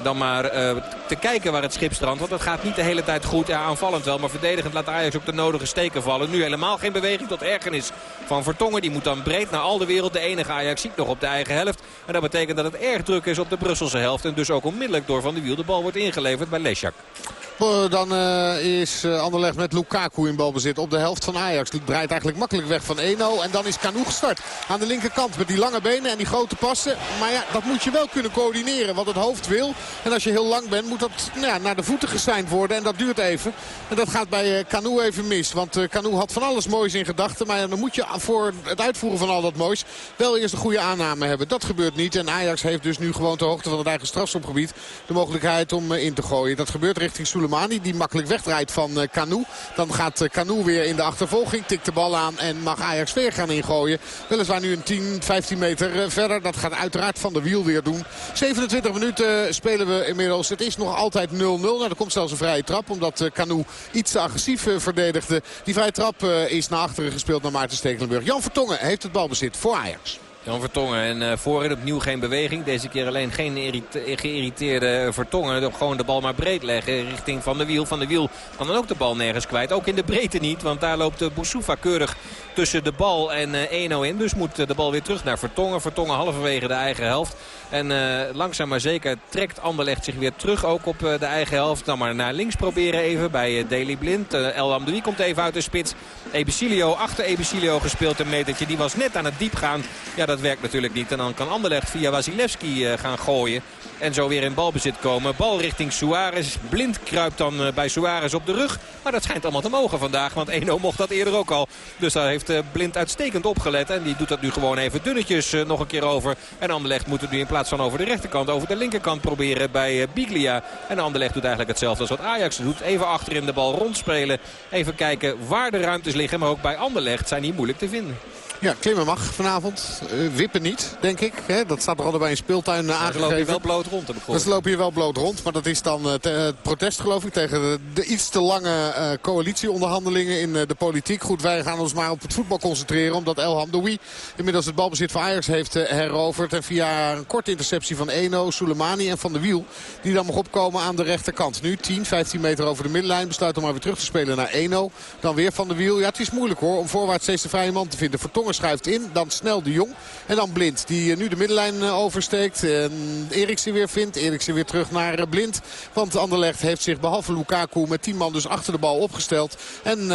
dan maar uh, te kijken waar het schip strandt. Want dat gaat niet de hele tijd goed. Ja, aanvallend wel. Maar verdedigend laat Ajax ook de nodige steken vallen. Nu helemaal geen beweging tot ergernis van Vertongen. Die moet dan breed naar al de wereld. De enige Ajax ziet nog op de eigen helft. En dat betekent dat het erg druk is op de Brusselse helft. En dus ook onmiddellijk door Van de Wiel de bal wordt ingeleverd bij Lesjak. Dan uh, is uh, Anderlecht met Lukaku in balbezit op de helft van Ajax. Draait eigenlijk makkelijk weg van 1-0. En dan is Canoe gestart aan de linkerkant met die lange benen en die grote passen. Maar ja, dat moet je wel kunnen coördineren wat het hoofd wil. En als je heel lang bent moet dat nou ja, naar de voeten geseind worden. En dat duurt even. En dat gaat bij Canoe even mis. Want Canoe had van alles moois in gedachten. Maar dan moet je voor het uitvoeren van al dat moois wel eerst een goede aanname hebben. Dat gebeurt niet. En Ajax heeft dus nu gewoon ter hoogte van het eigen strafschopgebied de mogelijkheid om in te gooien. Dat gebeurt richting Soleimani. Die makkelijk wegdraait van Canoe. Dan gaat Canoe weer in de achtervolging. Tikt de bal aan en mag Ajax weer gaan ingooien. Weliswaar nu een 10, 15 meter uh, verder. Dat gaat uiteraard Van de Wiel weer doen. 27 minuten spelen we inmiddels. Het is nog altijd 0-0. Nou, er komt zelfs een vrije trap. Omdat Canoe iets te agressief verdedigde. Die vrije trap is naar achteren gespeeld naar Maarten Stekelenburg. Jan Vertongen heeft het balbezit voor Ajax. Jan Vertongen. En uh, voorin opnieuw geen beweging. Deze keer alleen geen geïrriteerde Vertongen. Gewoon de bal maar breed leggen richting Van de Wiel. Van de Wiel kan dan ook de bal nergens kwijt. Ook in de breedte niet. Want daar loopt de Boussoufa keurig tussen de bal en uh, 1-0 in. Dus moet de bal weer terug naar Vertongen. Vertongen halverwege de eigen helft. En uh, langzaam maar zeker trekt Anderlecht zich weer terug ook op uh, de eigen helft. Dan maar naar links proberen even bij uh, Daley Blind. El Amdoui komt even uit de spits. Ebicilio achter Ebicilio gespeeld een metertje. Die was net aan het diep gaan. Ja, dat werkt natuurlijk niet. En dan kan Anderlecht via Wasilewski gaan gooien. En zo weer in balbezit komen. Bal richting Suarez. Blind kruipt dan bij Suarez op de rug. Maar dat schijnt allemaal te mogen vandaag. Want 1-0 mocht dat eerder ook al. Dus daar heeft Blind uitstekend opgelet. En die doet dat nu gewoon even dunnetjes nog een keer over. En Anderlecht moet het nu in plaats van over de rechterkant, over de linkerkant proberen bij Biglia. En Anderlecht doet eigenlijk hetzelfde als wat Ajax doet. Even achterin de bal rondspelen. Even kijken waar de ruimtes liggen. Maar ook bij Anderlecht zijn die moeilijk te vinden. Ja, klimmen mag vanavond. Uh, wippen niet, denk ik. Hè? Dat staat er altijd bij een speeltuin uh, aangegeven. Dan loop je wel bloot rond, heb ik Dus loop je wel bloot rond. Maar dat is dan uh, het protest, geloof ik, tegen de, de iets te lange coalitieonderhandelingen in de politiek. Goed, wij gaan ons maar op het voetbal concentreren. Omdat El Hamdoui inmiddels het balbezit van Ajax heeft heroverd. En via een korte interceptie van Eno, Soleimani en Van der Wiel. Die dan mag opkomen aan de rechterkant. Nu 10, 15 meter over de middenlijn. Besluit om maar weer terug te spelen naar Eno. Dan weer Van der Wiel. Ja, het is moeilijk hoor om voorwaarts steeds de vrije man te vinden. Vertongen Schuift in. Dan snel de Jong. En dan Blind die nu de middenlijn oversteekt. En Eriksen weer vindt. Eriksen weer terug naar Blind. Want Anderlecht heeft zich behalve Lukaku met 10 man dus achter de bal opgesteld. En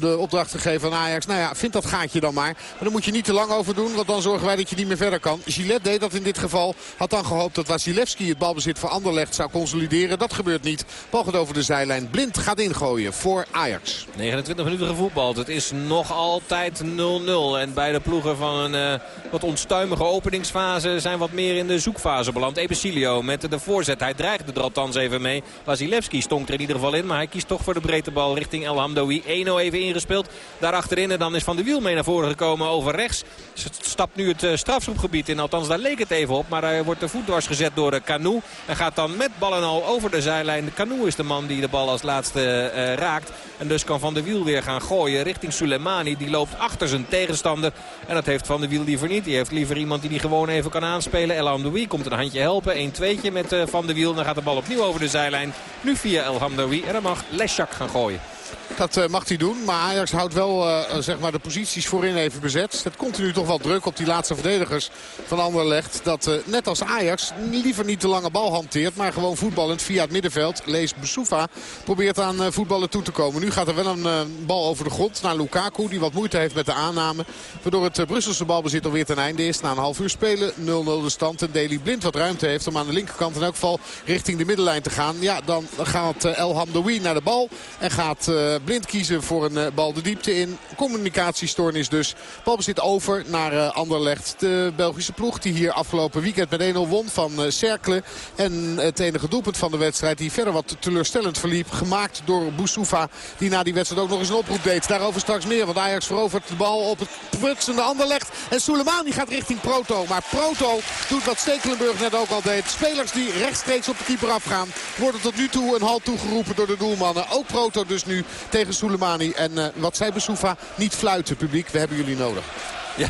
de opdracht gegeven aan Ajax. Nou ja, vind dat gaatje dan maar. Maar dan moet je niet te lang over doen. Want dan zorgen wij dat je niet meer verder kan. Gillette deed dat in dit geval. Had dan gehoopt dat Wasilewski het balbezit voor Anderlecht zou consolideren. Dat gebeurt niet. Bal gaat over de zijlijn. Blind gaat ingooien voor Ajax. 29 minuten gevoetbald. Het is nog altijd 0-0. En beide ploegen van een uh, wat onstuimige openingsfase zijn wat meer in de zoekfase beland. Ebesilio met de voorzet. Hij dreigde er althans even mee. Wasilewski stonk er in ieder geval in. Maar hij kiest toch voor de breedte bal richting El Hamdoui. 1-0 even ingespeeld. Daar achterin en dan is Van de Wiel mee naar voren gekomen over rechts. Stapt nu het uh, strafschopgebied in. Althans daar leek het even op. Maar hij wordt de voet dwars gezet door de Canoe. En gaat dan met bal en al over de zijlijn. Canoe is de man die de bal als laatste raakt. En dus kan Van der Wiel weer gaan gooien richting Soleimani. Die loopt achter zijn tegenstander. En dat heeft Van der Wiel liever niet. Die heeft liever iemand die die gewoon even kan aanspelen. El Hamdoui komt een handje helpen. 1-2'tje met uh, Van der Wiel. Dan gaat de bal opnieuw over de zijlijn. Nu via El Hamdoui. En dan mag Leschak gaan gooien. Dat uh, mag hij doen. Maar Ajax houdt wel uh, zeg maar de posities voorin even bezet. Het continu toch wel druk op die laatste verdedigers van Anderlecht. Dat uh, net als Ajax liever niet de lange bal hanteert. Maar gewoon voetballend via het middenveld. Lees Besoufa probeert aan voetballen toe te komen. Nu gaat er wel een bal over de grond naar Lukaku. Die wat moeite heeft met de aanname. Waardoor het Brusselse balbezit alweer ten einde is. Na een half uur spelen 0-0 de stand. En Deli Blind wat ruimte heeft om aan de linkerkant in elk geval richting de middenlijn te gaan. Ja, dan gaat El Hamdoui naar de bal. En gaat blind kiezen voor een uh, bal de diepte in. Communicatiestoornis dus. Balbezit over naar uh, Anderlecht. De Belgische ploeg die hier afgelopen weekend met 1-0 won van Cercle. En het enige doelpunt van de wedstrijd die verder wat teleurstellend verliep. Gemaakt door Boussoufa die na die wedstrijd ook nog eens een oproep deed. Daarover straks meer. Want Ajax verovert de bal op het prutsende Anderlecht. En Soleimani gaat richting Proto. Maar Proto doet wat Stekelenburg net ook al deed. Spelers die rechtstreeks op de keeper afgaan. Worden tot nu toe een halt toegeroepen door de doelmannen. Ook Proto dus nu tegen Soleimani. En uh, wat zei Besoufa, niet fluiten publiek, we hebben jullie nodig. Ja,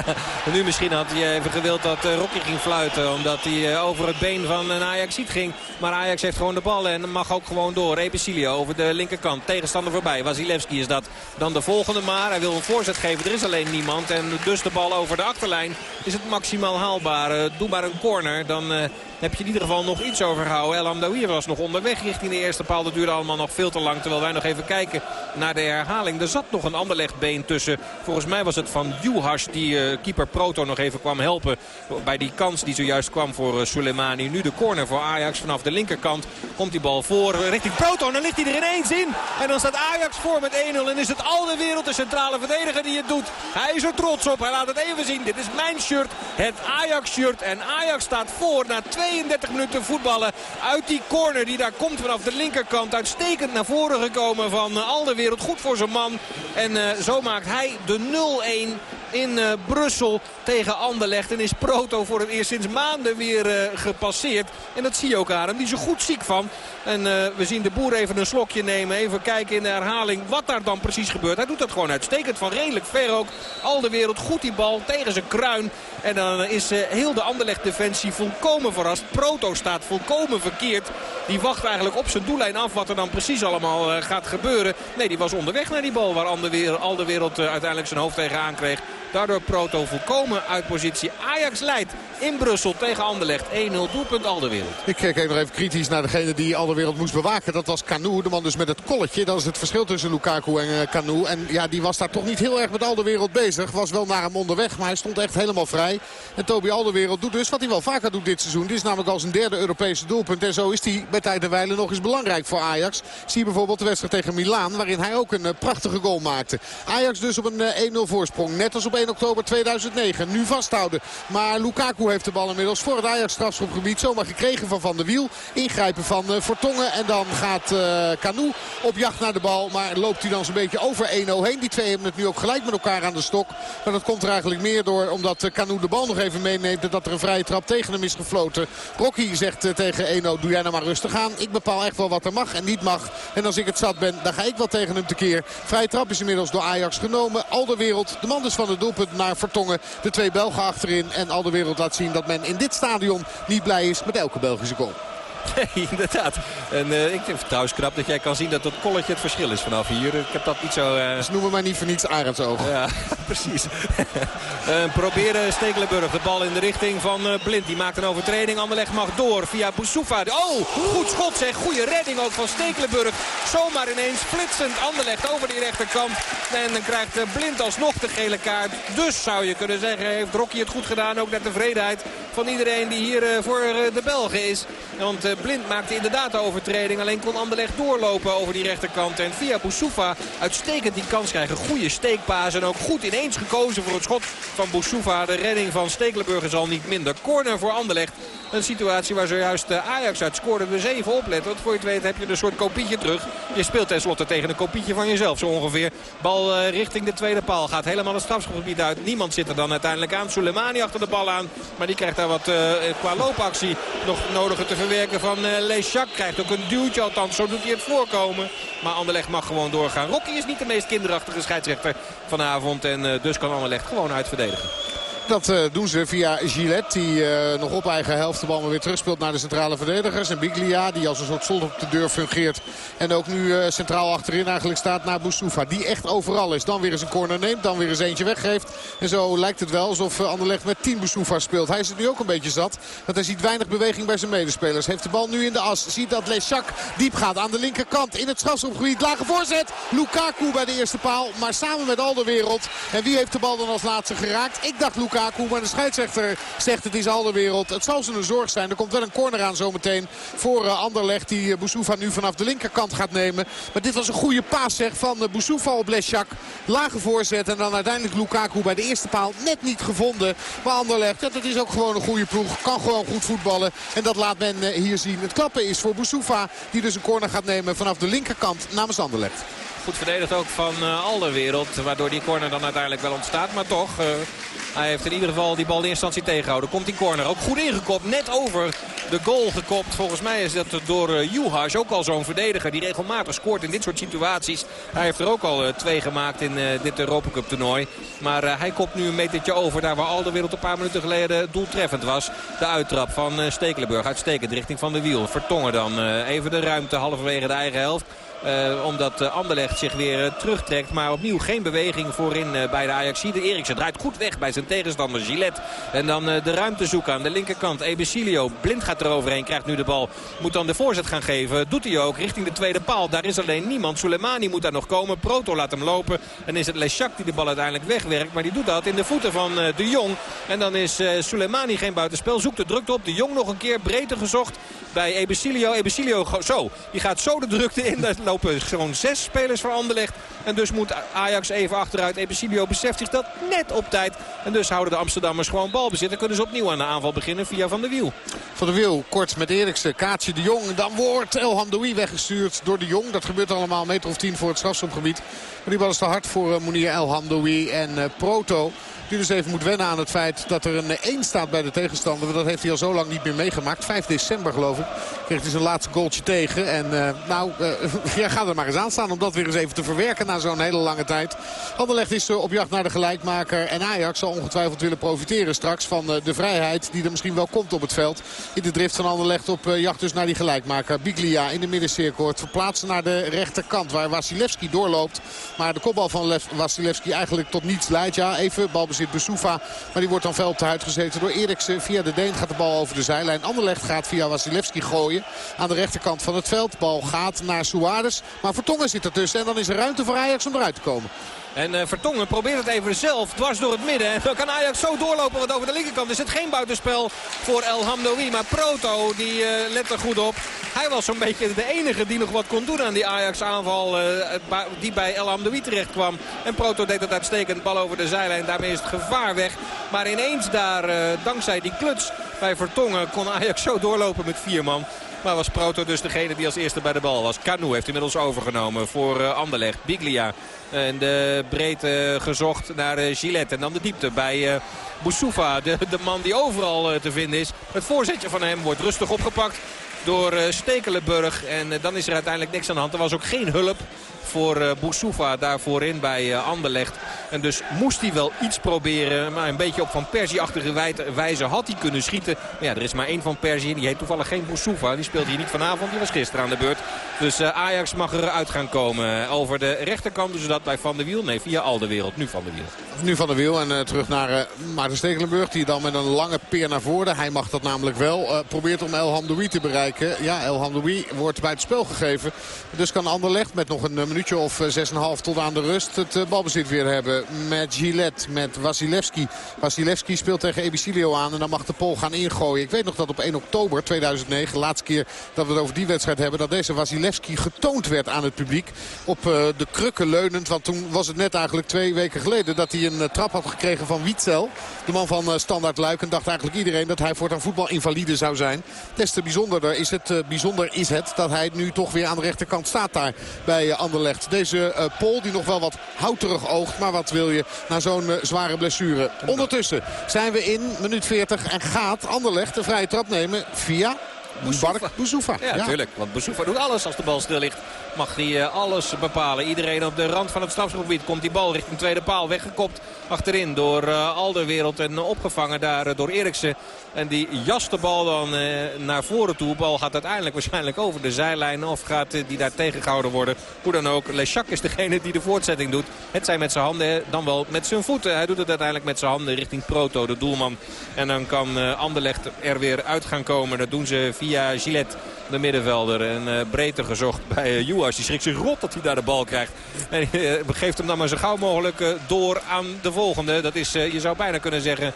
nu misschien had hij even gewild dat uh, Rocky ging fluiten. Omdat hij uh, over het been van Ajax ging. Maar Ajax heeft gewoon de bal en mag ook gewoon door. Epicilio over de linkerkant. Tegenstander voorbij. Wasilewski is dat dan de volgende maar. Hij wil een voorzet geven. Er is alleen niemand. En dus de bal over de achterlijn is het maximaal haalbaar. Doe maar een corner. Dan heb je in ieder geval nog iets overgehouden. El Amdawier was nog onderweg richting de eerste paal. Dat duurde allemaal nog veel te lang. Terwijl wij nog even kijken naar de herhaling. Er zat nog een ander been tussen. Volgens mij was het van Juhas die uh, keeper Proto nog even kwam helpen. Bij die kans die zojuist kwam voor uh, Soleimani. Nu de corner voor Ajax vanaf de linkerkant. Komt die bal voor uh, richting Proto. En dan ligt hij er ineens in. En dan staat Ajax voor met 1-0. En is het al de wereld de centrale verdediger die het doet. Hij is er trots op. Hij laat het even zien. Dit is mijn shirt. Het Ajax shirt. En Ajax staat voor na 32 minuten voetballen. Uit die corner die daar komt vanaf de linkerkant. Uitstekend naar voren gekomen van al de wereld. Goed voor zijn man. En zo maakt hij de 0-1 in uh, Brussel tegen Anderlecht. En is Proto voor het eerst sinds maanden weer uh, gepasseerd. En dat zie je ook aan hem. Die is er goed ziek van. En uh, we zien de boer even een slokje nemen. Even kijken in de herhaling wat daar dan precies gebeurt. Hij doet dat gewoon uitstekend. Van redelijk ver ook. Al de wereld goed die bal tegen zijn kruin. En dan is heel de Anderlecht defensie volkomen verrast. Proto staat volkomen verkeerd. Die wacht eigenlijk op zijn doellijn af wat er dan precies allemaal gaat gebeuren. Nee, die was onderweg naar die bal waar al de wereld uiteindelijk zijn hoofd tegenaan kreeg. Daardoor Proto volkomen uit positie. Ajax leidt in Brussel tegen Anderlecht. 1-0 doelpunt Alderwereld. Ik kijk nog even kritisch naar degene die Alderwereld moest bewaken. Dat was Canoe, de man dus met het kolletje. Dat is het verschil tussen Lukaku en uh, Canoe. En ja, die was daar toch niet heel erg met Alderwereld bezig. Was wel naar hem onderweg, maar hij stond echt helemaal vrij. En Toby Alderwereld doet dus wat hij wel vaker doet dit seizoen. Dit is namelijk al zijn derde Europese doelpunt. En zo is hij bij tijd en wijle nog eens belangrijk voor Ajax. Zie bijvoorbeeld de wedstrijd tegen Milaan, waarin hij ook een uh, prachtige goal maakte. Ajax dus op een uh, 1-0 voorsprong. Net als op 1 oktober 2009. Nu vasthouden. Maar Lukaku heeft de bal inmiddels voor het Ajax strafschopgebied zomaar gekregen van Van der Wiel. Ingrijpen van uh, Vertongen. En dan gaat uh, Canoe op jacht naar de bal. Maar loopt hij dan zo'n beetje over 1-0 heen. Die twee hebben het nu ook gelijk met elkaar aan de stok. Maar dat komt er eigenlijk meer door omdat uh, Canoe de bal nog even meeneemt. En dat er een vrije trap tegen hem is gefloten. Rocky zegt tegen 1-0 doe jij nou maar rustig aan. Ik bepaal echt wel wat er mag en niet mag. En als ik het zat ben dan ga ik wel tegen hem tekeer. Vrije trap is inmiddels door Ajax genomen. Al de wereld, de man dus van het doelpunt naar Vertongen. De twee Belgen achterin. En al de wereld laat zien dat men in dit stadion niet blij is met elke Belgische goal. Nee, inderdaad. En uh, ik vind het trouwens knap dat jij kan zien dat dat kolletje het verschil is vanaf hier. Ik heb dat niet zo... Uh... Dus noemen mij niet voor niets Arendsoog. Ja, precies. uh, proberen Stekelenburg de bal in de richting van Blind. Die maakt een overtreding. Anderleg mag door via Boussoufa. Oh, goed schot zeg. Goede redding ook van Stekelenburg. Zomaar ineens flitsend Anderlecht over die rechterkant. En dan krijgt Blind alsnog de gele kaart. Dus zou je kunnen zeggen, heeft Rocky het goed gedaan. Ook naar tevredenheid van iedereen die hier voor de Belgen is. Want Blind maakte inderdaad de overtreding. Alleen kon Anderlecht doorlopen over die rechterkant. En via Boussoufa uitstekend die kans krijgen. Goede steekpaas en ook goed ineens gekozen voor het schot van Boussoufa. De redding van Stekelenburg is al niet minder. Corner voor Anderlecht. Een situatie waar zojuist eh, Ajax uit scoorde. Dus even opletten. Want voor je het weet heb je een soort kopietje terug. Je speelt tenslotte tegen een kopietje van jezelf zo ongeveer. Bal uh, richting de tweede paal. Gaat helemaal het strafschopgebied uit. Niemand zit er dan uiteindelijk aan. Soleimani achter de bal aan. Maar die krijgt daar wat uh, qua loopactie nog nodig te verwerken van Leschak. Krijgt ook een duwtje althans. Zo doet hij het voorkomen. Maar Anderlecht mag gewoon doorgaan. Rocky is niet de meest kinderachtige scheidsrechter vanavond. En dus kan Anderlecht gewoon uitverdedigen. Dat uh, doen ze via Gillette. Die uh, nog op eigen helft de bal maar weer terugspeelt naar de centrale verdedigers. En Biglia die als een soort slot op de deur fungeert. En ook nu uh, centraal achterin eigenlijk staat naar Boussoufa. Die echt overal is. Dan weer eens een corner neemt. Dan weer eens eentje weggeeft. En zo lijkt het wel alsof Anderlecht met 10 Boussoufa speelt. Hij is het nu ook een beetje zat. Want hij ziet weinig beweging bij zijn medespelers. Heeft de bal nu in de as. Ziet dat Leschak diep gaat aan de linkerkant. In het strafschopgebied. Lage voorzet. Lukaku bij de eerste paal. Maar samen met al de wereld. En wie heeft de bal dan als laatste geraakt? Ik dacht Lukaku. Maar de scheidsrechter zegt het is al de wereld. Het zal ze een zorg zijn. Er komt wel een corner aan zometeen voor uh, Anderlecht. Die uh, Boussoufa nu vanaf de linkerkant gaat nemen. Maar dit was een goede paas zeg van uh, Boussoufa op Leschak. Lage voorzet en dan uiteindelijk Lukaku bij de eerste paal net niet gevonden. Maar Anderlecht, dat is ook gewoon een goede ploeg. Kan gewoon goed voetballen. En dat laat men hier zien. Het klappen is voor Boussoufa. Die dus een corner gaat nemen vanaf de linkerkant namens Anderlecht. Goed verdedigd ook van uh. Waardoor die corner dan uiteindelijk wel ontstaat. Maar toch, hij heeft in ieder geval die bal in instantie tegengehouden. Komt die corner ook goed ingekopt. Net over de goal gekopt. Volgens mij is dat door uh, Juhas ook al zo'n verdediger. Die regelmatig scoort in dit soort situaties. Hij heeft er ook al twee gemaakt in dit Europa Cup toernooi. Maar hij kopt nu een metertje over. Daar waar Alderwereld een paar minuten geleden doeltreffend was. De uittrap van Stekelenburg. Uitstekend richting van de wiel. Vertongen dan even de ruimte halverwege de eigen helft. Uh, omdat uh, Anderlecht zich weer uh, terugtrekt. Maar opnieuw geen beweging voorin bij de Ajaxide. Eriksen draait goed weg bij zijn tegenstander Gillette. En dan de ruimte zoeken aan de linkerkant. Ebesilio blind gaat eroverheen. Krijgt nu de bal. Moet dan de voorzet gaan geven. Doet hij ook richting de tweede paal. Daar is alleen niemand. Soleimani moet daar nog komen. Proto laat hem lopen. En is het Leschak die de bal uiteindelijk wegwerkt. Maar die doet dat in de voeten van de Jong. En dan is Soleimani geen buitenspel. Zoekt de drukte op. De Jong nog een keer breedte gezocht bij Ebesilio. Ebesilio zo. Die gaat zo de drukte in. Daar lopen zes spelers voor Anderlecht. En dus moet Ajax even achteruit. Ebesilio beseft zich dat net op tijd. En dus houden de Amsterdammers gewoon balbezit. En kunnen ze opnieuw aan de aanval beginnen via Van der Wiel. Van der Wiel kort met Eriksen. Kaatje de Jong. Dan wordt El Hamdoui weggestuurd door de Jong. Dat gebeurt allemaal meter of tien voor het strafschopgebied. Maar die bal is te hard voor uh, Mounir El Hamdoui en uh, Proto. Die dus even moet wennen aan het feit dat er een 1 staat bij de tegenstander. Dat heeft hij al zo lang niet meer meegemaakt. 5 december geloof ik. Kreeg hij zijn laatste goaltje tegen. En uh, nou, uh, ja, ga er maar eens aan staan om dat weer eens even te verwerken na zo'n hele lange tijd. Anderlecht is uh, op jacht naar de gelijkmaker. En Ajax zal ongetwijfeld willen profiteren straks van de vrijheid die er misschien wel komt op het veld. In de drift van Anderlecht op jacht dus naar die gelijkmaker. Biglia in de middencirkel. Het verplaatsen naar de rechterkant waar Wasilewski doorloopt. Maar de kopbal van Wasilewski eigenlijk tot niets leidt. Ja, even balbezit zit. Maar die wordt dan fel op door Eriksen. Via de Deen gaat de bal over de zijlijn. Anderlecht gaat via Wasilewski gooien. Aan de rechterkant van het veld. Bal gaat naar Suarez. Maar Vertongen zit ertussen. En dan is er ruimte voor Ajax om eruit te komen. En uh, Vertongen probeert het even zelf dwars door het midden. En dan kan Ajax zo doorlopen, want over de linkerkant is het geen buitenspel voor El Hamdoui. Maar Proto, die uh, let er goed op. Hij was zo'n beetje de enige die nog wat kon doen aan die Ajax-aanval uh, die bij El Hamdoui terecht kwam. En Proto deed het uitstekend, bal over de zijlijn. Daarmee is het gevaar weg. Maar ineens daar, dankzij die kluts bij Vertongen, kon Ajax zo doorlopen met vier man. Maar was Proto dus degene die als eerste bij de bal was. Canu heeft inmiddels overgenomen voor uh, Anderlecht. Biglia en de breedte gezocht naar uh, Gillette. En dan de diepte bij Boussoufa. De, de man die overal te vinden is. Het voorzetje van hem wordt rustig opgepakt door Stekelenburg. En dan is er uiteindelijk niks aan de hand. Er was ook geen hulp voor uh, Boussoufa daar voorin bij uh, Anderlecht. En dus moest hij wel iets proberen. Maar een beetje op Van Persie-achtige wijze had hij kunnen schieten. Maar ja, er is maar één Van Persie. Die heet toevallig geen Boussoufa. Die speelt hier niet vanavond. Die was gisteren aan de beurt. Dus uh, Ajax mag eruit gaan komen. Over de rechterkant dus dat bij Van der Wiel. Nee, via Alderwereld. Nu Van der Wiel. Nu Van der Wiel. En terug naar Maarten Stekelenburg. Die dan met een lange peer naar voren. Hij mag dat namelijk wel. probeert om El Hamdoui te bereiken. Ja, El Hamdoui wordt bij het spel gegeven. Dus kan Anderlecht met nog een minuut minuutje of 6,5 tot aan de rust het eh, balbezit weer hebben. Met Gillette, met Wasilewski. Wasilewski speelt tegen Ebicilio aan en dan mag de Pol gaan ingooien. Ik weet nog dat op 1 oktober 2009, laatste keer dat we het over die wedstrijd hebben... dat deze Wasilewski getoond werd aan het publiek. Op de krukken leunend, want toen was het net eigenlijk twee weken geleden... dat hij een trap had gekregen van Wietzel. De man van Standaard Luik. En dacht eigenlijk iedereen dat hij voortaan voetbalinvalide zou zijn. Des te bijzonderder is het, bijzonder is het dat hij nu toch weer aan de rechterkant staat daar bij Anderlecht. Deze uh, Pol die nog wel wat houterig oogt. Maar wat wil je na zo'n zware blessure. Ondertussen zijn we in minuut 40 en gaat Anderlecht de vrije trap nemen via Bark Boussoufa. Ja, natuurlijk. want Boussoufa doet alles als de bal stil ligt. Mag hij uh, alles bepalen. Iedereen op de rand van het strafschopgebied komt die bal richting tweede paal. Weggekopt achterin door uh, Alderwereld en opgevangen daar uh, door Eriksen. En die jast de bal dan naar voren toe. De bal gaat uiteindelijk waarschijnlijk over de zijlijn. Of gaat die daar tegengehouden worden. Hoe dan ook. Leschak is degene die de voortzetting doet. Het zijn met zijn handen, dan wel met zijn voeten. Hij doet het uiteindelijk met zijn handen richting Proto, de doelman. En dan kan Anderlecht er weer uit gaan komen. Dat doen ze via Gillette de middenvelder. En uh, breedte gezocht bij uh, Juas. Die schrikt zich rot dat hij daar de bal krijgt. En uh, geeft hem dan maar zo gauw mogelijk door aan de volgende. Dat is, je zou bijna kunnen zeggen,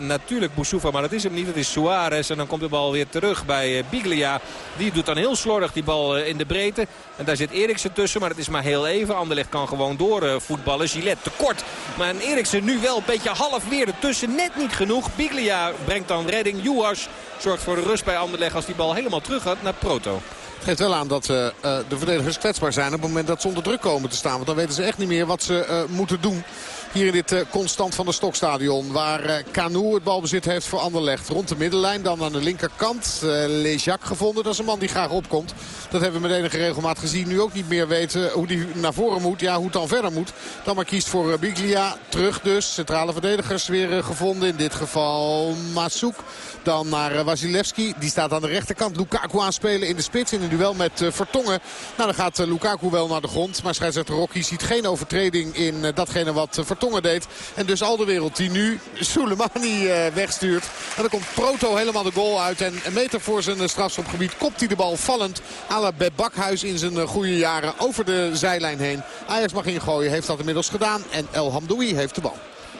natuurlijk Boussoufa, maar dat is hem niet. Dat is Suarez. En dan komt de bal weer terug bij Biglia. Die doet dan heel slordig die bal in de breedte. En daar zit Eriksen tussen, maar het is maar heel even. Anderlecht kan gewoon door voetballen. Gillette tekort. Maar Eriksen nu wel een beetje half weer ertussen. Net niet genoeg. Biglia brengt dan redding. Juas zorgt voor de rust bij Anderlecht als die bal helemaal terug gaat naar Proto. Het geeft wel aan dat uh, de verdedigers kwetsbaar zijn op het moment dat ze onder druk komen te staan. Want dan weten ze echt niet meer wat ze uh, moeten doen. Hier in dit uh, constant van de Stokstadion. Waar uh, Canoe het balbezit heeft voor Anderlecht. Rond de middenlijn. Dan aan de linkerkant. Uh, Lejac gevonden. Dat is een man die graag opkomt. Dat hebben we met enige regelmaat gezien. Nu ook niet meer weten hoe die naar voren moet. Ja, hoe het dan verder moet. Dan maar kiest voor Biglia. Terug dus. Centrale verdedigers weer gevonden. In dit geval Masouk. Dan naar Wasilewski. Die staat aan de rechterkant. Lukaku aanspelen in de spits. In een duel met Vertongen. Nou, dan gaat Lukaku wel naar de grond. Maar scheidsrechter Rocky ziet geen overtreding in datgene wat Vertongen Vertongen deed. En dus al de wereld die nu Soleimani uh, wegstuurt. En dan komt Proto helemaal de goal uit. En een meter voor zijn strafschopgebied kopt hij de bal vallend. aan het Bakhuis in zijn goede jaren over de zijlijn heen. Ajax mag ingooien, heeft dat inmiddels gedaan. En El Hamdoui heeft de bal.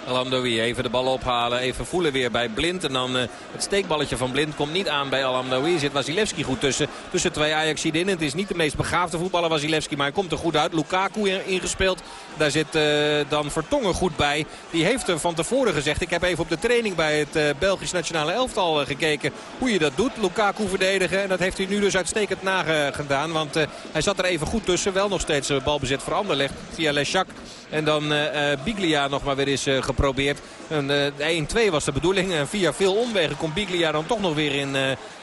Alamdoui even de bal ophalen. Even voelen weer bij Blind. En dan uh, het steekballetje van Blind komt niet aan bij Alamdoui. Zit Wasilewski goed tussen. Tussen twee Ajaxiden. Het is niet de meest begaafde voetballer Wasilewski. Maar hij komt er goed uit. Lukaku ingespeeld. Daar zit uh, dan Vertongen goed bij. Die heeft er van tevoren gezegd. Ik heb even op de training bij het uh, Belgisch nationale elftal gekeken. Hoe je dat doet. Lukaku verdedigen. En dat heeft hij nu dus uitstekend nagedaan. Want hij zat er even goed tussen. Wel nog steeds balbezit voor Anderlecht. Via Leschak. En dan Biglia nog maar weer eens geprobeerd. En, 1-2 was de bedoeling. En via veel omwegen komt Biglia dan toch nog weer in,